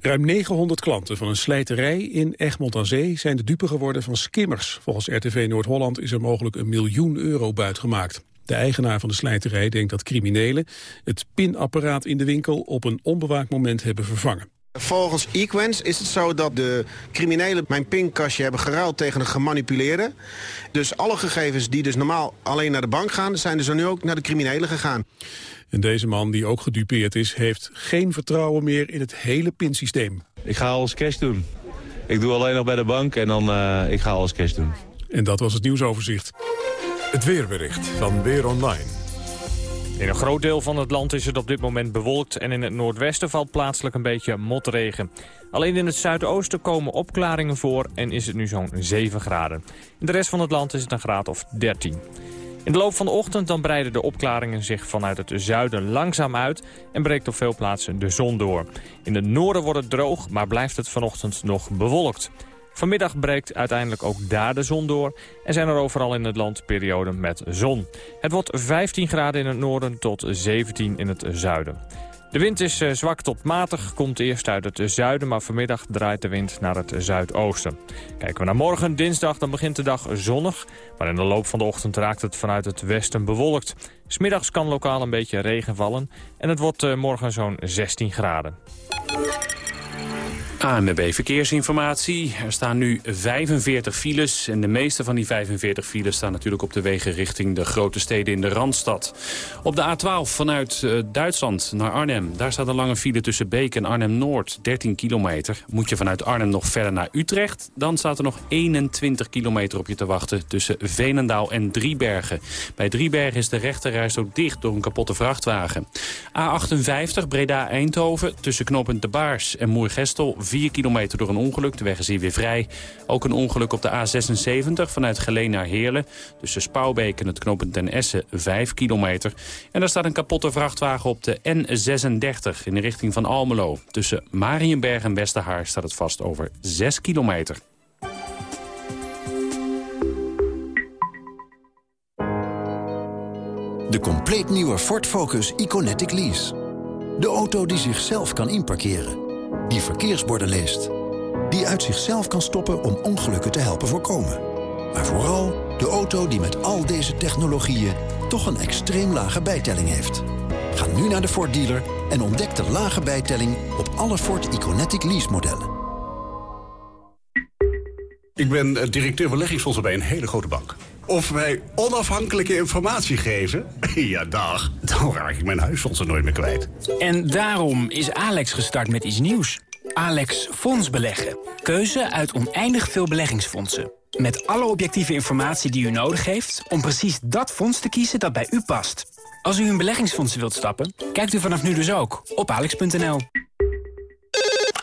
Ruim 900 klanten van een slijterij in Egmond aan Zee zijn de dupe geworden van skimmers. Volgens RTV Noord-Holland is er mogelijk een miljoen euro buitgemaakt. De eigenaar van de slijterij denkt dat criminelen het pinapparaat in de winkel op een onbewaakt moment hebben vervangen. Volgens Equens is het zo dat de criminelen mijn pinkastje hebben geruild tegen een gemanipuleerde. Dus alle gegevens die dus normaal alleen naar de bank gaan, zijn dus nu ook naar de criminelen gegaan. En deze man, die ook gedupeerd is, heeft geen vertrouwen meer in het hele pinsysteem. Ik ga alles cash doen. Ik doe alleen nog bij de bank en dan uh, ik ga alles cash doen. En dat was het nieuwsoverzicht. Het weerbericht van Weer Online. In een groot deel van het land is het op dit moment bewolkt... en in het noordwesten valt plaatselijk een beetje motregen. Alleen in het zuidoosten komen opklaringen voor en is het nu zo'n 7 graden. In de rest van het land is het een graad of 13. In de loop van de ochtend dan breiden de opklaringen zich vanuit het zuiden langzaam uit... en breekt op veel plaatsen de zon door. In het noorden wordt het droog, maar blijft het vanochtend nog bewolkt. Vanmiddag breekt uiteindelijk ook daar de zon door... en zijn er overal in het land perioden met zon. Het wordt 15 graden in het noorden tot 17 in het zuiden. De wind is eh, zwak tot matig, komt eerst uit het zuiden... maar vanmiddag draait de wind naar het zuidoosten. Kijken we naar morgen, dinsdag, dan begint de dag zonnig... maar in de loop van de ochtend raakt het vanuit het westen bewolkt. Smiddags kan lokaal een beetje regen vallen... en het wordt eh, morgen zo'n 16 graden. ANWB Verkeersinformatie. Er staan nu 45 files en de meeste van die 45 files staan natuurlijk op de wegen richting de grote steden in de Randstad. Op de A12 vanuit uh, Duitsland naar Arnhem. Daar staat een lange file tussen Beek en Arnhem-Noord, 13 kilometer. Moet je vanuit Arnhem nog verder naar Utrecht, dan staat er nog 21 kilometer op je te wachten tussen Veenendaal en Driebergen. Bij Driebergen is de rechterreis ook dicht door een kapotte vrachtwagen. A58 Breda-Eindhoven tussen knooppunt De Baars en Moergestel 4 kilometer door een ongeluk. De weg is hier weer vrij. Ook een ongeluk op de A76 vanuit Geleen naar Heerlen. Tussen Spouwbeek en het knooppunt Ten Essen 5 kilometer. En daar staat een kapotte vrachtwagen op de N36 in de richting van Almelo. Tussen Marienberg en Westerhaar staat het vast over 6 kilometer. De compleet nieuwe Ford Focus Iconetic Lease. De auto die zichzelf kan inparkeren die verkeersborden leest. Die uit zichzelf kan stoppen om ongelukken te helpen voorkomen. Maar vooral de auto die met al deze technologieën toch een extreem lage bijtelling heeft. Ga nu naar de Ford dealer en ontdek de lage bijtelling op alle Ford Iconetic lease modellen. Ik ben eh, directeur beleggingsfondsen bij een hele grote bank. Of wij onafhankelijke informatie geven? Ja, dag. Dan raak ik mijn huisfondsen nooit meer kwijt. En daarom is Alex gestart met iets nieuws. Alex Fonds Beleggen. Keuze uit oneindig veel beleggingsfondsen. Met alle objectieve informatie die u nodig heeft... om precies dat fonds te kiezen dat bij u past. Als u in beleggingsfondsen wilt stappen, kijkt u vanaf nu dus ook op alex.nl.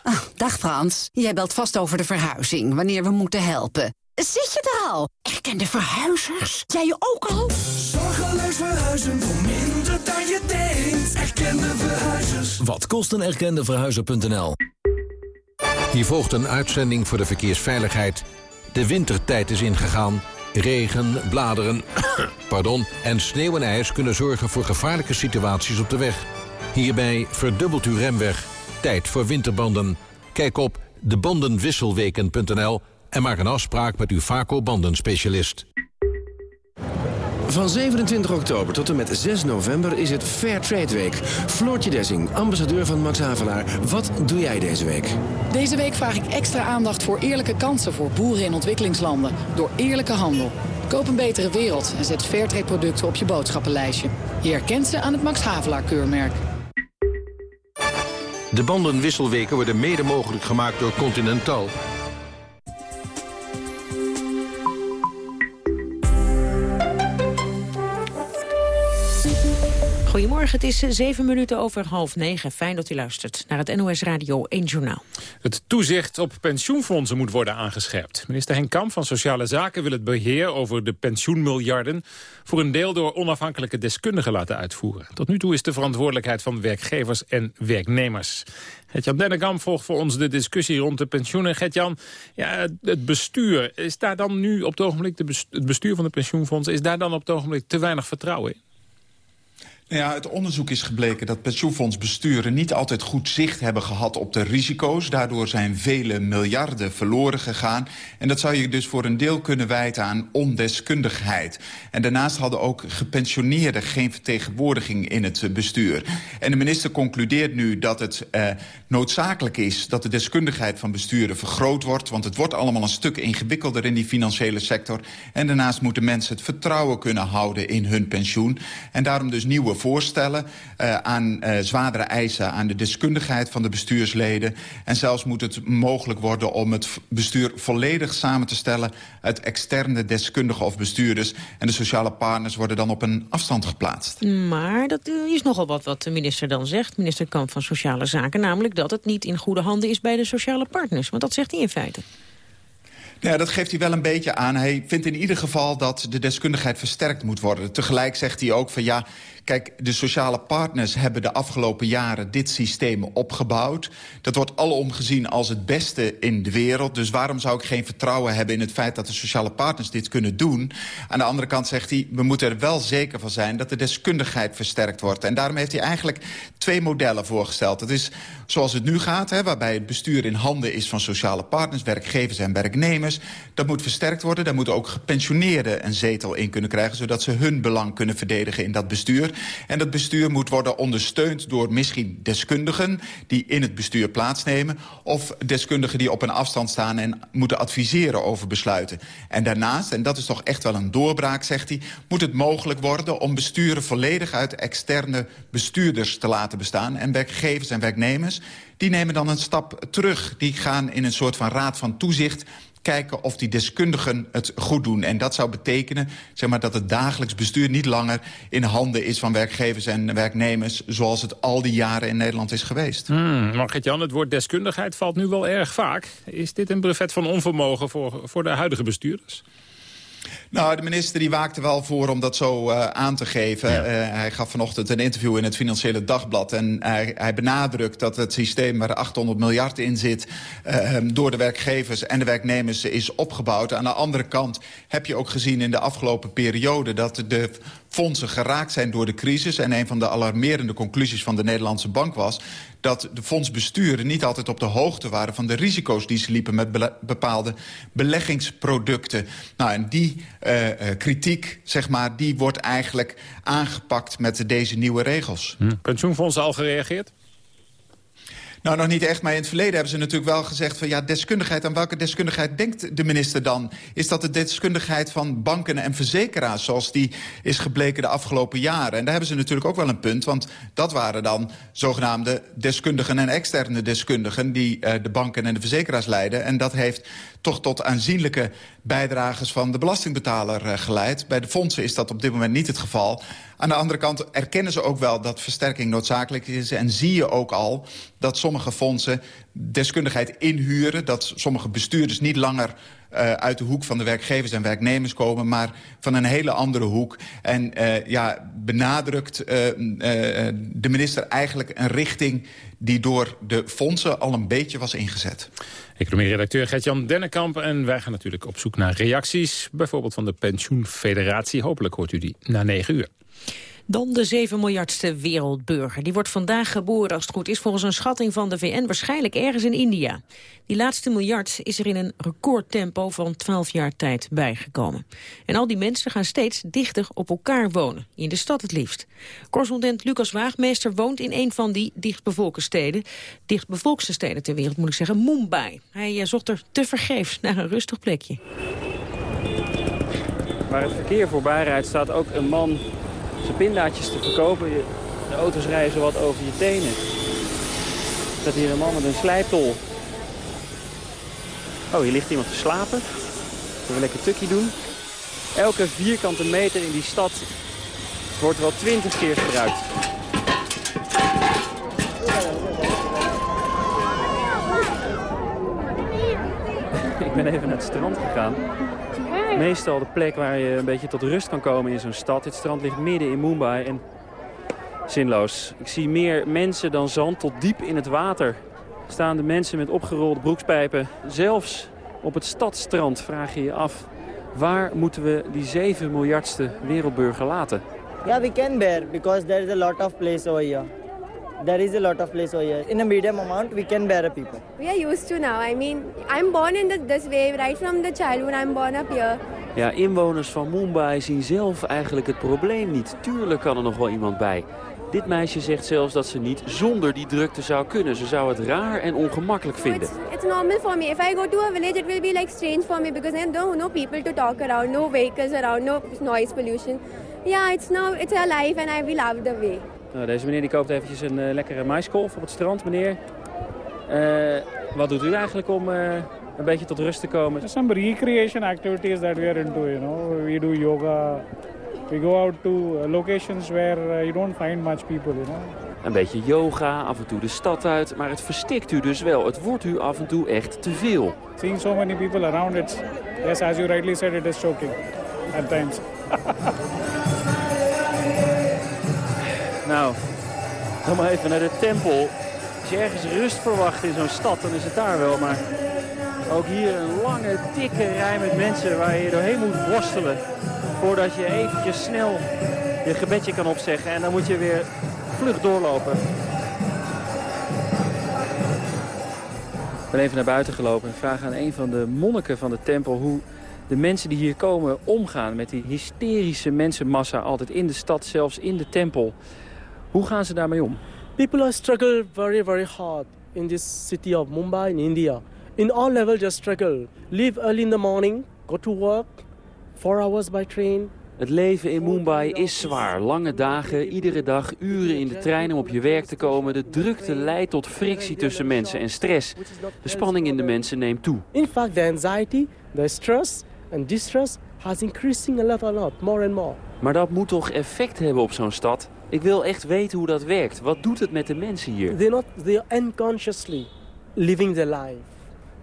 Ah, dag Frans, jij belt vast over de verhuizing, wanneer we moeten helpen. Zit je er al? Erkende verhuizers? Jij je ook al? Zorgeloos verhuizen voor minder dan je denkt. Erkende verhuizers. Wat kost een erkende verhuizer.nl? Hier volgt een uitzending voor de verkeersveiligheid. De wintertijd is ingegaan. Regen, bladeren pardon, en sneeuw en ijs kunnen zorgen voor gevaarlijke situaties op de weg. Hierbij verdubbelt uw remweg. Tijd voor winterbanden. Kijk op debandenwisselweken.nl en maak een afspraak met uw Vaco bandenspecialist. Van 27 oktober tot en met 6 november is het Fair Trade Week. Floortje Dessing, ambassadeur van Max Havelaar. Wat doe jij deze week? Deze week vraag ik extra aandacht voor eerlijke kansen voor boeren in ontwikkelingslanden. Door eerlijke handel. Koop een betere wereld en zet Fairtrade producten op je boodschappenlijstje. Je herkent ze aan het Max Havelaar keurmerk. De bandenwisselweken worden mede mogelijk gemaakt door Continental... Goedemorgen, het is eh, zeven minuten over half negen. Fijn dat u luistert naar het NOS Radio 1 Journaal. Het toezicht op pensioenfondsen moet worden aangescherpt. Minister Henk Kamp van Sociale Zaken wil het beheer over de pensioenmiljarden... voor een deel door onafhankelijke deskundigen laten uitvoeren. Tot nu toe is de verantwoordelijkheid van werkgevers en werknemers. Gert-Jan Dennekamp volgt voor ons de discussie rond de pensioenen. Gert-Jan, ja, het bestuur, is daar dan nu op het ogenblik... De het bestuur van de pensioenfondsen, is daar dan op het ogenblik te weinig vertrouwen in? Nou ja, het onderzoek is gebleken dat pensioenfondsbesturen niet altijd goed zicht hebben gehad op de risico's. Daardoor zijn vele miljarden verloren gegaan. En dat zou je dus voor een deel kunnen wijten aan ondeskundigheid. En daarnaast hadden ook gepensioneerden geen vertegenwoordiging in het bestuur. En de minister concludeert nu dat het eh, noodzakelijk is dat de deskundigheid van besturen vergroot wordt. Want het wordt allemaal een stuk ingewikkelder in die financiële sector. En daarnaast moeten mensen het vertrouwen kunnen houden in hun pensioen. En daarom dus nieuwe voorstellen uh, aan uh, zwaardere eisen aan de deskundigheid van de bestuursleden. En zelfs moet het mogelijk worden om het bestuur volledig samen te stellen uit externe deskundigen of bestuurders. En de sociale partners worden dan op een afstand geplaatst. Maar dat is nogal wat wat de minister dan zegt, minister Kamp van Sociale Zaken. Namelijk dat het niet in goede handen is bij de sociale partners. Want dat zegt hij in feite. Ja, dat geeft hij wel een beetje aan. Hij vindt in ieder geval dat de deskundigheid versterkt moet worden. Tegelijk zegt hij ook van ja, Kijk, de sociale partners hebben de afgelopen jaren dit systeem opgebouwd. Dat wordt alom gezien als het beste in de wereld. Dus waarom zou ik geen vertrouwen hebben in het feit dat de sociale partners dit kunnen doen? Aan de andere kant zegt hij, we moeten er wel zeker van zijn dat de deskundigheid versterkt wordt. En daarom heeft hij eigenlijk twee modellen voorgesteld. Het is zoals het nu gaat, hè, waarbij het bestuur in handen is van sociale partners, werkgevers en werknemers. Dat moet versterkt worden. Daar moeten ook gepensioneerden een zetel in kunnen krijgen, zodat ze hun belang kunnen verdedigen in dat bestuur. En dat bestuur moet worden ondersteund door misschien deskundigen die in het bestuur plaatsnemen, of deskundigen die op een afstand staan en moeten adviseren over besluiten. En daarnaast, en dat is toch echt wel een doorbraak, zegt hij, moet het mogelijk worden om besturen volledig uit externe bestuurders te laten bestaan. En werkgevers en werknemers, die nemen dan een stap terug. Die gaan in een soort van raad van toezicht kijken of die deskundigen het goed doen. En dat zou betekenen zeg maar, dat het dagelijks bestuur niet langer in handen is van werkgevers en werknemers... zoals het al die jaren in Nederland is geweest. Hmm, jan het woord deskundigheid valt nu wel erg vaak. Is dit een brevet van onvermogen voor, voor de huidige bestuurders? Nou, de minister die waakte wel voor om dat zo uh, aan te geven. Ja. Uh, hij gaf vanochtend een interview in het Financiële Dagblad. En hij, hij benadrukt dat het systeem waar 800 miljard in zit... Uh, door de werkgevers en de werknemers is opgebouwd. Aan de andere kant heb je ook gezien in de afgelopen periode... dat de fondsen geraakt zijn door de crisis. En een van de alarmerende conclusies van de Nederlandse Bank was dat de fondsbesturen niet altijd op de hoogte waren... van de risico's die ze liepen met be bepaalde beleggingsproducten. Nou, en die uh, uh, kritiek, zeg maar, die wordt eigenlijk aangepakt met deze nieuwe regels. Hm. Pensioenfondsen al gereageerd? Nou, nog niet echt, maar in het verleden hebben ze natuurlijk wel gezegd... van ja, deskundigheid, aan welke deskundigheid denkt de minister dan? Is dat de deskundigheid van banken en verzekeraars... zoals die is gebleken de afgelopen jaren? En daar hebben ze natuurlijk ook wel een punt... want dat waren dan zogenaamde deskundigen en externe deskundigen... die uh, de banken en de verzekeraars leiden. En dat heeft toch tot aanzienlijke bijdragers van de belastingbetaler uh, geleid. Bij de fondsen is dat op dit moment niet het geval. Aan de andere kant erkennen ze ook wel dat versterking noodzakelijk is... en zie je ook al dat sommige fondsen deskundigheid inhuren... dat sommige bestuurders niet langer uh, uit de hoek van de werkgevers en werknemers komen... maar van een hele andere hoek. En uh, ja, benadrukt uh, de minister eigenlijk een richting... die door de fondsen al een beetje was ingezet. Economie-redacteur Gert-Jan Dennekamp. En wij gaan natuurlijk op zoek naar reacties. Bijvoorbeeld van de Pensioenfederatie. Hopelijk hoort u die na negen uur. Dan de 7 miljardste wereldburger. Die wordt vandaag geboren, als het goed is, volgens een schatting van de VN... waarschijnlijk ergens in India. Die laatste miljard is er in een recordtempo van 12 jaar tijd bijgekomen. En al die mensen gaan steeds dichter op elkaar wonen. In de stad het liefst. Correspondent Lucas Waagmeester woont in een van die dichtbevolkte steden. Dichtbevolkste steden ter wereld, moet ik zeggen, Mumbai. Hij uh, zocht er tevergeefs naar een rustig plekje. Waar het verkeer voorbij rijdt staat ook een man zijn pindaatjes te verkopen. De auto's rijden zo wat over je tenen. Er staat hier een man met een slijptol. Oh, hier ligt iemand te slapen. Zullen we lekker tukje doen? Elke vierkante meter in die stad wordt wel twintig keer gebruikt. Ik ben even naar het strand gegaan. Meestal de plek waar je een beetje tot rust kan komen in zo'n stad. Dit strand ligt midden in Mumbai en zinloos. Ik zie meer mensen dan zand tot diep in het water. Staan de mensen met opgerolde broekspijpen. Zelfs op het stadstrand vraag je je af... waar moeten we die 7 miljardste wereldburger laten? Ja, yeah, we can bear because there is a lot of place over here. There is a lot of place over here. In a medium amount, we can bear a people. We are used to now. I mean, I'm born in the, this way right from the childhood. I'm born up here. Ja, inwoners van Mumbai zien zelf eigenlijk het probleem niet. Tuurlijk kan er nog wel iemand bij. Dit meisje zegt zelfs dat ze niet zonder die drukte zou kunnen. Ze zou het raar en ongemakkelijk vinden. It's, it's normal for me. If I go to a village, it will be like strange for me because there are no people to talk around, no vehicles around, no noise pollution. Yeah, it's now it's a life and I will love the way. Nou, deze meneer die koopt eventjes een uh, lekkere maiskolf op het strand, meneer. Uh, wat doet u eigenlijk om uh, een beetje tot rust te komen? Some recreation activities that we are into, you know. We do yoga. We go out to locations where you don't find much people, you know. Een beetje yoga, af en toe de stad uit, maar het verstikt u dus wel. Het wordt u af en toe echt te veel. Seeing so many people around it, yes, as you rightly said, it is choking at times. Nou, dan maar even naar de tempel. Als je ergens rust verwacht in zo'n stad, dan is het daar wel. Maar ook hier een lange, dikke rij met mensen waar je doorheen moet worstelen. Voordat je eventjes snel je gebedje kan opzeggen. En dan moet je weer vlug doorlopen. Ik ben even naar buiten gelopen en vraag aan een van de monniken van de tempel... hoe de mensen die hier komen omgaan met die hysterische mensenmassa... altijd in de stad, zelfs in de tempel. Hoe gaan ze daarmee om? People are struggle very, very hard in this city of Mumbai in India. In all levels just struggle. Leave early in the morning, go to work, four hours by train, Het leven in Mumbai is zwaar. Lange dagen, iedere dag uren in de trein om op je werk te komen. De drukte leidt tot frictie tussen mensen en stress. De spanning in de mensen neemt toe. In fact, the anxiety, the stress and distress has increasing a lot, a lot, more and more. Maar dat moet toch effect hebben op zo'n stad? Ik wil echt weten hoe dat werkt. Wat doet het met de mensen hier? They're not, they are unconsciously living their life.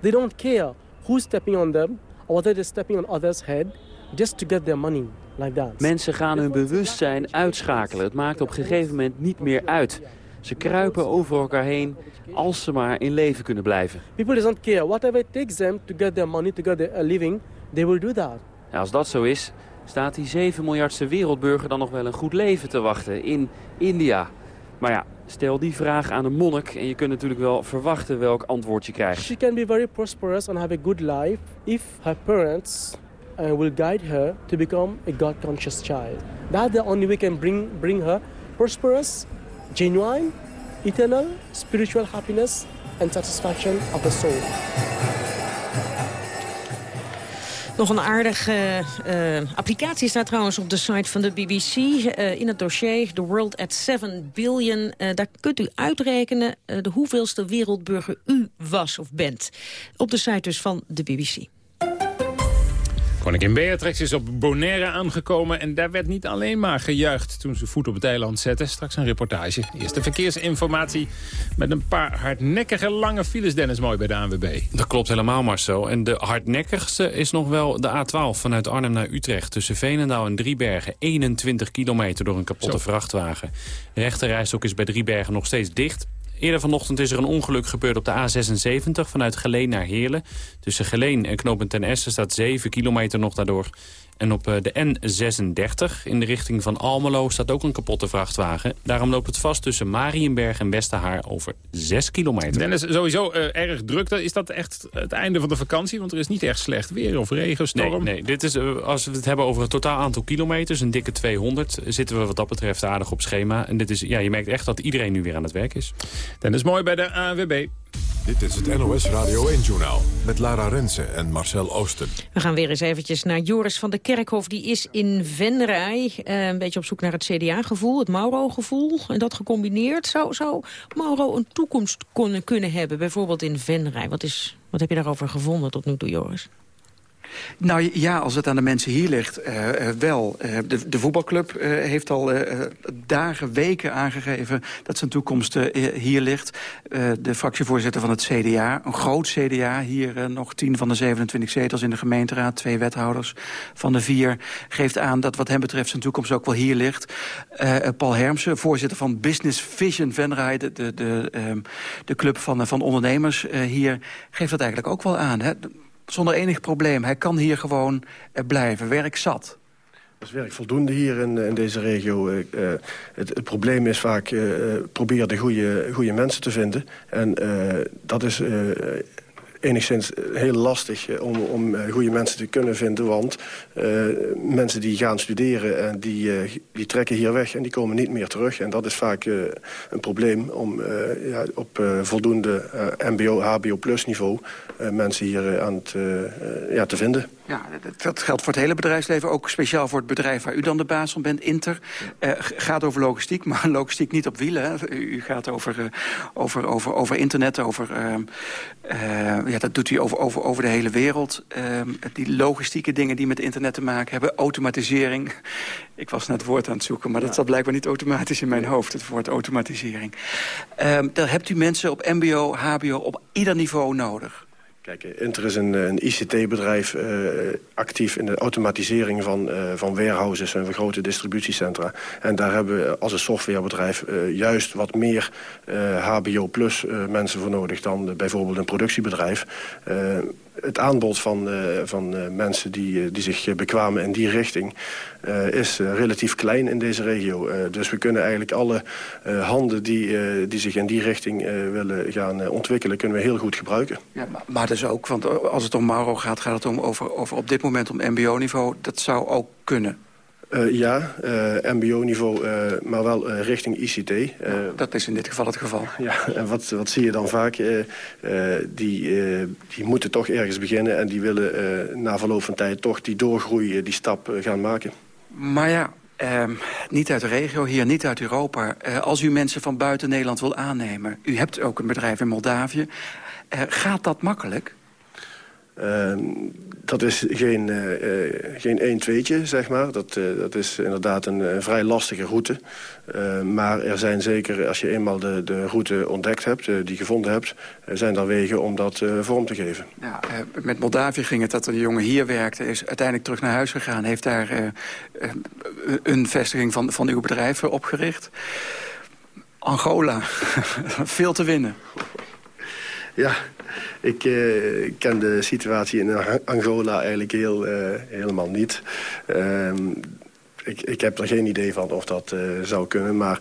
They don't care who's stepping on them or whether they're stepping on others' head just to get their money. Like that. Mensen gaan hun bewustzijn uitschakelen. Het maakt op een gegeven moment niet meer uit. Ze kruipen over elkaar heen als ze maar in leven kunnen blijven. People don't care. Whatever it takes them to get their money, to get their living, they will do that. Ja, als dat zo is, staat die 7 miljardste wereldburger dan nog wel een goed leven te wachten in India. Maar ja, stel die vraag aan een monnik en je kunt natuurlijk wel verwachten welk antwoord je krijgt. She can be very prosperous and have a good life if her parents uh, will guide her to become a God-conscious child. That's the only way can bring, bring her prosperous, genuine, eternal, spiritual happiness and satisfaction of the soul. Nog een aardige uh, applicatie staat trouwens op de site van de BBC. Uh, in het dossier The World at 7 Billion. Uh, daar kunt u uitrekenen de hoeveelste wereldburger u was of bent. Op de site dus van de BBC. Koningin Beatrix is op Bonaire aangekomen en daar werd niet alleen maar gejuicht toen ze voet op het eiland zette. Straks een reportage. Eerste verkeersinformatie met een paar hardnekkige lange files, Dennis Mooi bij de ANWB. Dat klopt helemaal, Marcel. En de hardnekkigste is nog wel de A12 vanuit Arnhem naar Utrecht. Tussen Veenendaal en Driebergen. 21 kilometer door een kapotte Zo. vrachtwagen. De rechterrijstok is bij Driebergen nog steeds dicht. Eerder vanochtend is er een ongeluk gebeurd op de A76 vanuit Geleen naar Heerlen. Tussen Geleen en Knopen ten Essen staat 7 kilometer nog daardoor. En op de N36 in de richting van Almelo staat ook een kapotte vrachtwagen. Daarom loopt het vast tussen Marienberg en Westerhaar over 6 kilometer. Dennis, sowieso uh, erg druk. Is dat echt het einde van de vakantie? Want er is niet echt slecht weer of regen, storm. Nee, nee. Dit is, uh, als we het hebben over het totaal aantal kilometers, een dikke 200... zitten we wat dat betreft aardig op schema. En dit is, ja, je merkt echt dat iedereen nu weer aan het werk is. Dennis, mooi bij de AWB. Dit is het NOS Radio 1-journaal met Lara Rensen en Marcel Oosten. We gaan weer eens eventjes naar Joris van der Kerkhof. Die is in Venray. Uh, een beetje op zoek naar het CDA-gevoel, het Mauro-gevoel. En dat gecombineerd. Zou, zou Mauro een toekomst kunnen, kunnen hebben, bijvoorbeeld in Venray? Wat, is, wat heb je daarover gevonden tot nu toe, Joris? Nou ja, als het aan de mensen hier ligt, uh, uh, wel. Uh, de, de, voetbalclub heeft al dagen, weken aangegeven dat zijn toekomst hier ligt. de fractievoorzitter van het CDA, een groot CDA, hier nog 10 van de 27 zetels in de gemeenteraad, twee wethouders van de vier, geeft aan dat wat hem betreft zijn toekomst ook wel hier ligt. Paul Hermsen, voorzitter van Business Vision Venray, de, de, de, ehm, club van, van ondernemers hier, geeft dat eigenlijk ook wel aan. Hè? Zonder enig probleem. Hij kan hier gewoon uh, blijven, werk zat. Dat is werk voldoende hier in, in deze regio. Uh, het, het, probleem is vaak uh, proberen de goede, goede mensen te vinden. En dat is enigszins heel lastig om, om goede mensen te kunnen vinden. Want mensen die gaan studeren en die, die trekken hier weg en die komen niet meer terug. En dat is vaak een probleem om ja, op voldoende mbo, hbo plus niveau mensen hier aan het, ja, te vinden. Ja, dat geldt voor het hele bedrijfsleven. Ook speciaal voor het bedrijf waar u dan de baas van bent, Inter. Uh, gaat over logistiek, maar logistiek niet op wielen. Hè. U gaat over, uh, over, over, over internet, over, uh, ja, dat doet u over, over, over de hele wereld. Ehm, die logistieke dingen die met internet te maken hebben. Automatisering. Ik was net het woord aan het zoeken, maar dat zat blijkbaar niet automatisch in mijn hoofd. Het woord automatisering. Ehm, daar hebt u mensen op mbo, hbo, op ieder niveau nodig. Kijk, Inter is een, ICT-bedrijf uh, actief in de automatisering van, uh, van warehouses en grote distributiecentra. En daar hebben we als een softwarebedrijf uh, juist wat meer HBO-plus mensen voor nodig dan bijvoorbeeld een productiebedrijf het aanbod van, uh, van uh, mensen die, die zich bekwamen in die richting... Is relatief klein in deze regio. dus we kunnen eigenlijk alle handen die, die zich in die richting willen gaan ontwikkelen... kunnen we heel goed gebruiken. Ja, maar, maar dus ook, want als het om Mauro gaat... gaat het om over, over op dit moment om mbo-niveau. Dat zou ook kunnen. Uh, ja, uh, mbo-niveau, uh, maar wel richting ICT. Nou, dat is in dit geval het geval. Ja, en wat, wat zie je dan vaak? die, die moeten toch ergens beginnen... en die willen na verloop van tijd toch die doorgroei, die stap gaan maken. Maar ja, ehm, niet uit de regio hier, niet uit Europa. als u mensen van buiten Nederland wil aannemen... u hebt ook een bedrijf in Moldavië. gaat dat makkelijk? Uh, dat is geen, uh, uh, geen 1 2 zeg maar. Dat, uh, dat is inderdaad een, vrij lastige route. maar er zijn zeker, als je eenmaal de, de route ontdekt hebt, die gevonden hebt... zijn er wegen om dat vorm te geven. Ja, met Moldavië ging het dat de jongen hier werkte... is uiteindelijk terug naar huis gegaan. Heeft daar een vestiging van, van uw bedrijf opgericht. Angola, veel te winnen. Ja, ik uh, ken de situatie in Angola eigenlijk heel, uh, helemaal niet. Uh, ik, ik, heb er geen idee van of dat uh, zou kunnen. Maar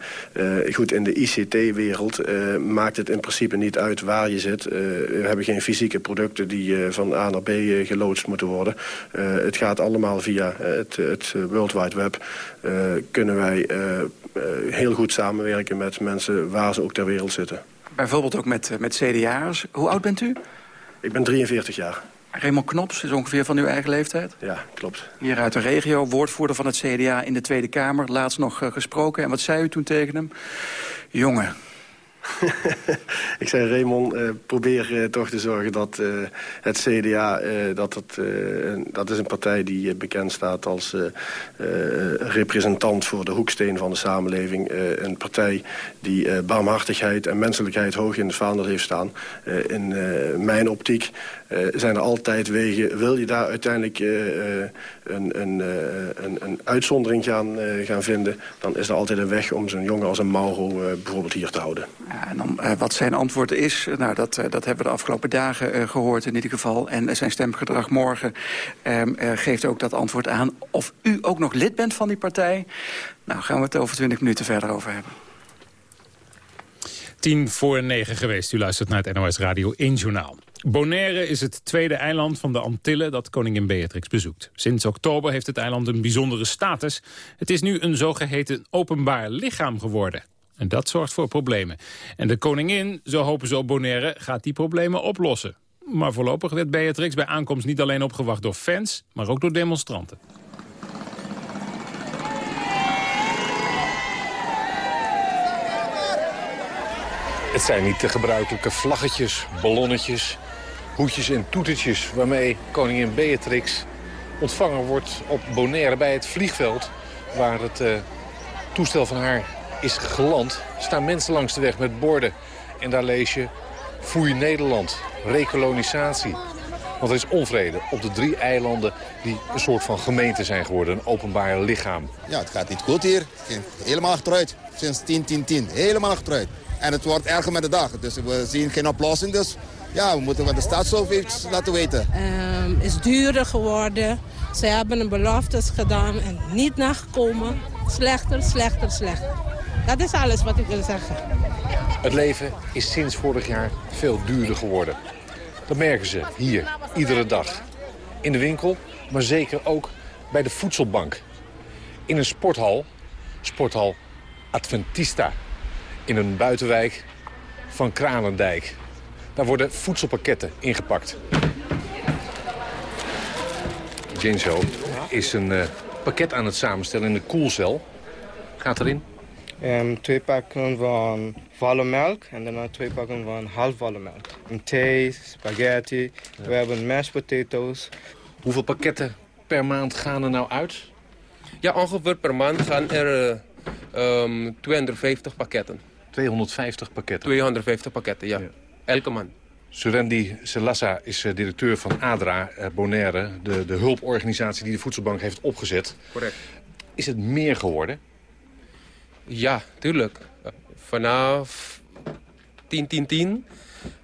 goed, in de ICT-wereld maakt het in principe niet uit waar je zit. we hebben geen fysieke producten die van A naar B geloodst moeten worden. het gaat allemaal via het, het World Wide Web. kunnen wij heel goed samenwerken met mensen waar ze ook ter wereld zitten. Bijvoorbeeld ook met, met CDA'ers. Hoe oud bent u? Ik ben 43 jaar. Raymond Knops is ongeveer van uw eigen leeftijd? Ja, klopt. Hier uit de regio, woordvoerder van het CDA in de Tweede Kamer. Laatst nog uh, gesproken. En wat zei u toen tegen hem? Jongen, ik zei, Raymond, uh, probeer uh, toch te zorgen dat uh, het CDA... dat, het, dat is een partij die bekend staat als representant... voor de hoeksteen van de samenleving. een partij die barmhartigheid en menselijkheid hoog in het vaandel heeft staan. in mijn optiek zijn er altijd wegen... wil je daar uiteindelijk een, een, een, een, uitzondering gaan, gaan vinden... dan is er altijd een weg om zo'n jongen als een Mauro bijvoorbeeld hier te houden. Ja, en dan, uh, wat zijn antwoord is, nou, dat, uh, dat hebben we de afgelopen dagen uh, gehoord in ieder geval. En zijn stemgedrag morgen ehm, geeft ook dat antwoord aan. Of u ook nog lid bent van die partij, nou gaan we het over 20 minuten verder over hebben. Tien voor negen geweest. U luistert naar het NOS Radio 1 Journaal. Bonaire is het tweede eiland van de Antillen dat koningin Beatrix bezoekt. Sinds oktober heeft het eiland een bijzondere status. Het is nu een zogeheten openbaar lichaam geworden. En dat zorgt voor problemen. En de koningin, zo hopen ze op Bonaire, gaat die problemen oplossen. Maar voorlopig werd Beatrix bij aankomst niet alleen opgewacht door fans... maar ook door demonstranten. Het zijn niet de gebruikelijke vlaggetjes, ballonnetjes, hoedjes en toetertjes... waarmee koningin Beatrix ontvangen wordt op Bonaire bij het vliegveld... waar het uh, toestel van haar is geland, staan mensen langs de weg met borden. En daar lees je Foei Nederland, rekolonisatie. Want er is onvrede op de drie eilanden die een soort van gemeente zijn geworden. Een openbaar lichaam. Ja, het gaat niet goed hier. Helemaal achteruit. Sinds 10, 10, 10. Helemaal achteruit. En het wordt erger met de dag. Dus we zien geen oplossing. Dus ja, we moeten wat de staatshoofd heeft laten weten. Het um, is duurder geworden. Ze hebben een beloftes gedaan en niet nagekomen. Slechter, slechter, slechter. Dat is alles wat ik wil zeggen. Het leven is sinds vorig jaar veel duurder geworden. Dat merken ze hier, iedere dag. In de winkel, maar zeker ook bij de voedselbank. In een sporthal, sporthal Adventista. In een buitenwijk van Kranendijk. Daar worden voedselpakketten ingepakt. Jinzo is een uh, pakket aan het samenstellen in de koelcel. Gaat erin Um, twee pakken van volle melk en daarna twee pakken van halfvolle melk. En thee, spaghetti, ja. we hebben mashed potatoes. Hoeveel pakketten per maand gaan er nou uit? Ja, ongeveer per maand gaan er uh, um, 250 pakketten. 250 pakketten? 250 pakketten, ja. ja. Elke maand. Surendi Selassa is eh, directeur van ADRA eh, Bonaire, de, de hulporganisatie die de Voedselbank heeft opgezet. Correct. Is het meer geworden? Ja, tuurlijk. Vanaf 10, 10, 10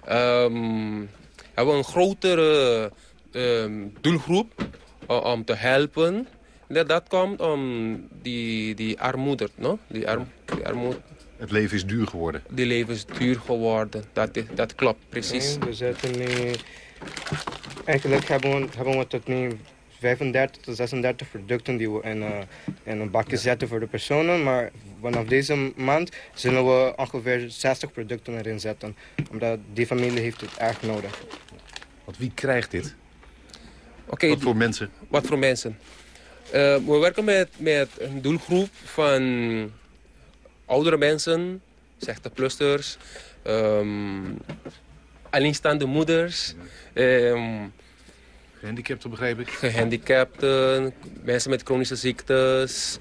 ehm, hebben we een grotere ehm, doelgroep om te helpen. Dat, dat komt om die, die armoede, no? die, arm, die armoede. Het leven is duur geworden. Die leven is duur geworden, dat, is- dat klopt, precies. Nee, we zetten nu... Eigenlijk hebben we, hebben we tot nu 35 tot 36 producten die we in, eh, in een bakje zetten voor de personen. Maar vanaf deze maand zullen we ongeveer 60 producten erin zetten. Omdat die familie heeft het erg nodig. Want wie krijgt dit? Oké, Wat voor mensen? Wat voor mensen? Eh, we werken met, met een doelgroep van oudere mensen, 60-plussers, ehm alleenstaande moeders, ehm, Gehandicapten begreep ik. gehandicapten, mensen met chronische ziektes.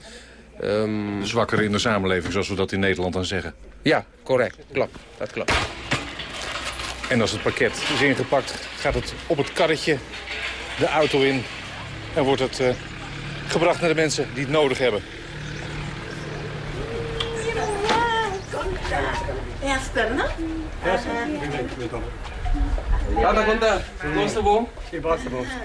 ehm, Zwakkeren in de samenleving, zoals we dat in Nederland dan zeggen. Ja, correct. Klopt. Dat klopt. En als het pakket is ingepakt, gaat het op het karretje de auto in... en wordt het eh, gebracht naar de mensen die het nodig hebben. Conta, nosso bom.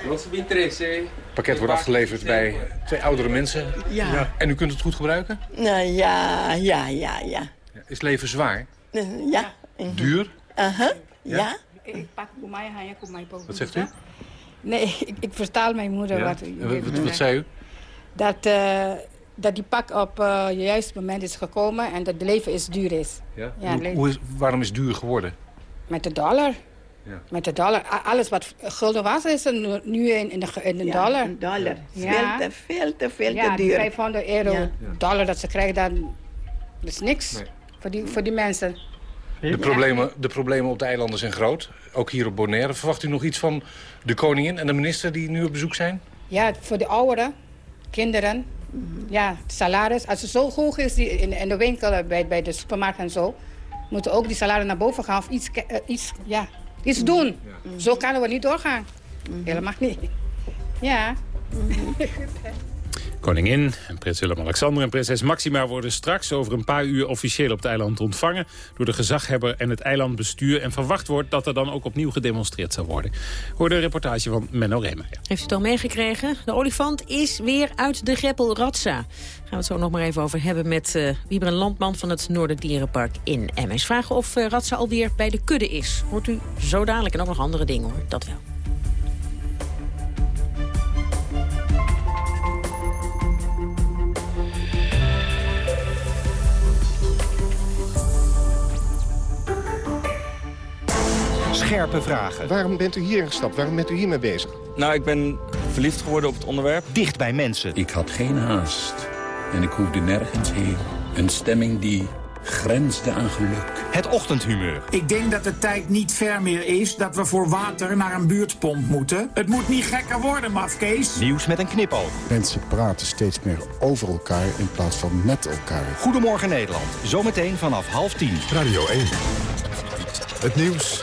Nosso bem três, Het pakket wordt afgeleverd bij twee oudere mensen. Ja. En u kunt het goed gebruiken? Nou ja, ja, ja, ja. Is leven zwaar? Eh, Ja. Duur? Aha, ja. Ik pak voor mij, hanya voor mij Wat zegt u? Nee, ik, ik vertaal mijn moeder Ja? wat wat, wat, wat zei u? Dat, eh, dat die pak op uh, het juiste moment is gekomen en dat het leven is duur is. Ja? Ja, Hoe- le- hoe is, waarom is het duur geworden? Met de dollar. Ja. Met de dollar. Alles wat gulden was, is er nu- nu in, in de, in de Ja, dollar. een dollar. Ja. Veel te, veel te, veel ja, te duur. 500 euro Ja. dollar dat ze krijgen, dan, dat is niks Nee. voor, die, voor die mensen. De problemen, de problemen op de eilanden zijn groot. Ook hier op Bonaire. Verwacht u nog iets van de koningin en de minister die nu op bezoek zijn? Ja, voor de ouderen, kinderen. Ja, salaris. Als het zo hoog is die in, in de winkel, eh, bij, bij de supermarkt en zo... moeten ook die salaris naar boven gaan of iets, eh, iets, ja, iets doen. Zo kunnen we niet doorgaan. Helemaal niet. Ja. Koningin en prins Willem-Alexander en prinses Maxima worden straks over een paar uur officieel op het eiland ontvangen door de gezaghebber en het eilandbestuur. En verwacht wordt dat er dan ook opnieuw gedemonstreerd zal worden. Hoor de reportage van Menno Remer. Heeft u het al meegekregen? De olifant is weer uit de greppel Ratsa. Gaan we het zo nog maar even over hebben met uh, Wiebren Landman van het Noorderdierenpark in Emmes. Vragen of uh, alweer bij de kudde is. Hoort u zo dadelijk en ook nog andere dingen hoor, dat wel. Scherpe vragen. Waarom bent u hierin gestapt? Waarom bent u hiermee bezig? Nou, ik ben verliefd geworden op het onderwerp. Dicht bij mensen. Ik had geen haast. En ik hoefde nergens heen. Een stemming die grensde aan geluk. Het ochtendhumeur. Ik denk dat de tijd niet ver meer is dat we voor water naar een buurtpomp moeten. Het moet niet gekker worden, mafkees. Nieuws met een knipoog. Mensen praten steeds meer over elkaar in plaats van met elkaar. Goedemorgen Nederland. Zometeen vanaf half tien. Radio 1. Het nieuws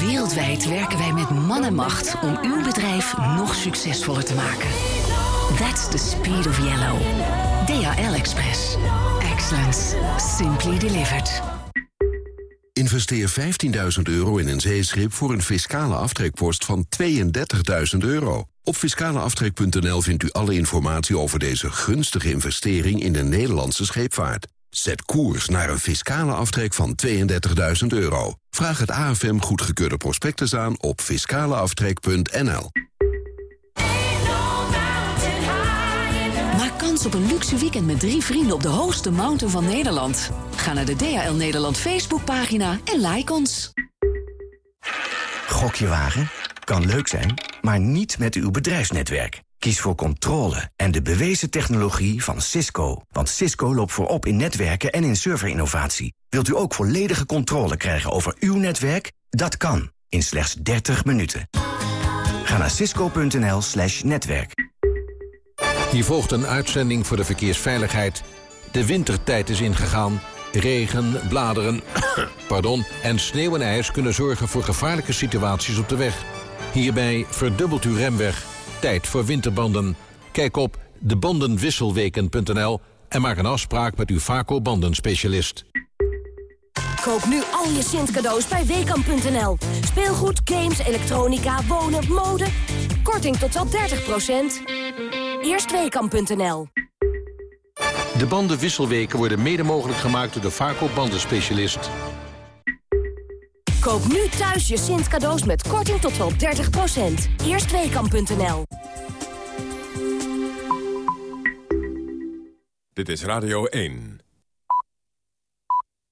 Wereldwijd werken wij met man en macht om uw bedrijf nog succesvoller te maken. That's the speed of yellow. DHL Express. Excellence. Simply delivered. Investeer 15.000 euro in een zeeschip voor een fiscale aftrekpost van 32.000 euro. Op fiscaleaftrek.nl vindt u alle informatie over deze gunstige investering in de Nederlandse scheepvaart. Zet koers naar een fiscale aftrek van 32.000 euro. Vraag het AFM goedgekeurde prospectus aan op fiscaleaftrek.nl. Maak kans op een luxe weekend met drie vrienden op de hoogste mountain van Nederland. Ga naar de DHL Nederland Facebookpagina en like ons. Gokje wagen? Kan leuk zijn, maar niet met uw bedrijfsnetwerk. Kies voor controle en de bewezen technologie van Cisco. Want Cisco loopt voorop in netwerken en in serverinnovatie. Wilt u ook volledige controle krijgen over uw netwerk? Dat kan, in slechts 30 minuten. Ga naar cisco.nl slash netwerk. Hier volgt een uitzending voor de verkeersveiligheid. De wintertijd is ingegaan. Regen, bladeren pardon, en sneeuw en ijs kunnen zorgen voor gevaarlijke situaties op de weg. Hierbij verdubbelt uw remweg. Tijd voor winterbanden. Kijk op debandenwisselweken.nl en maak een afspraak met uw Vaco bandenspecialist. Koop nu al je Sint cadeaus bij Weekamp.nl. Speelgoed, games, elektronica, wonen, mode. Korting tot wel 30%. Eerst Weekamp.nl. De bandenwisselweken worden mede mogelijk gemaakt door de Vaco bandenspecialist. Koop nu thuis je Sint cadeaus met korting tot wel 30%. Eerst Weekamp.nl. Dit is Radio 1.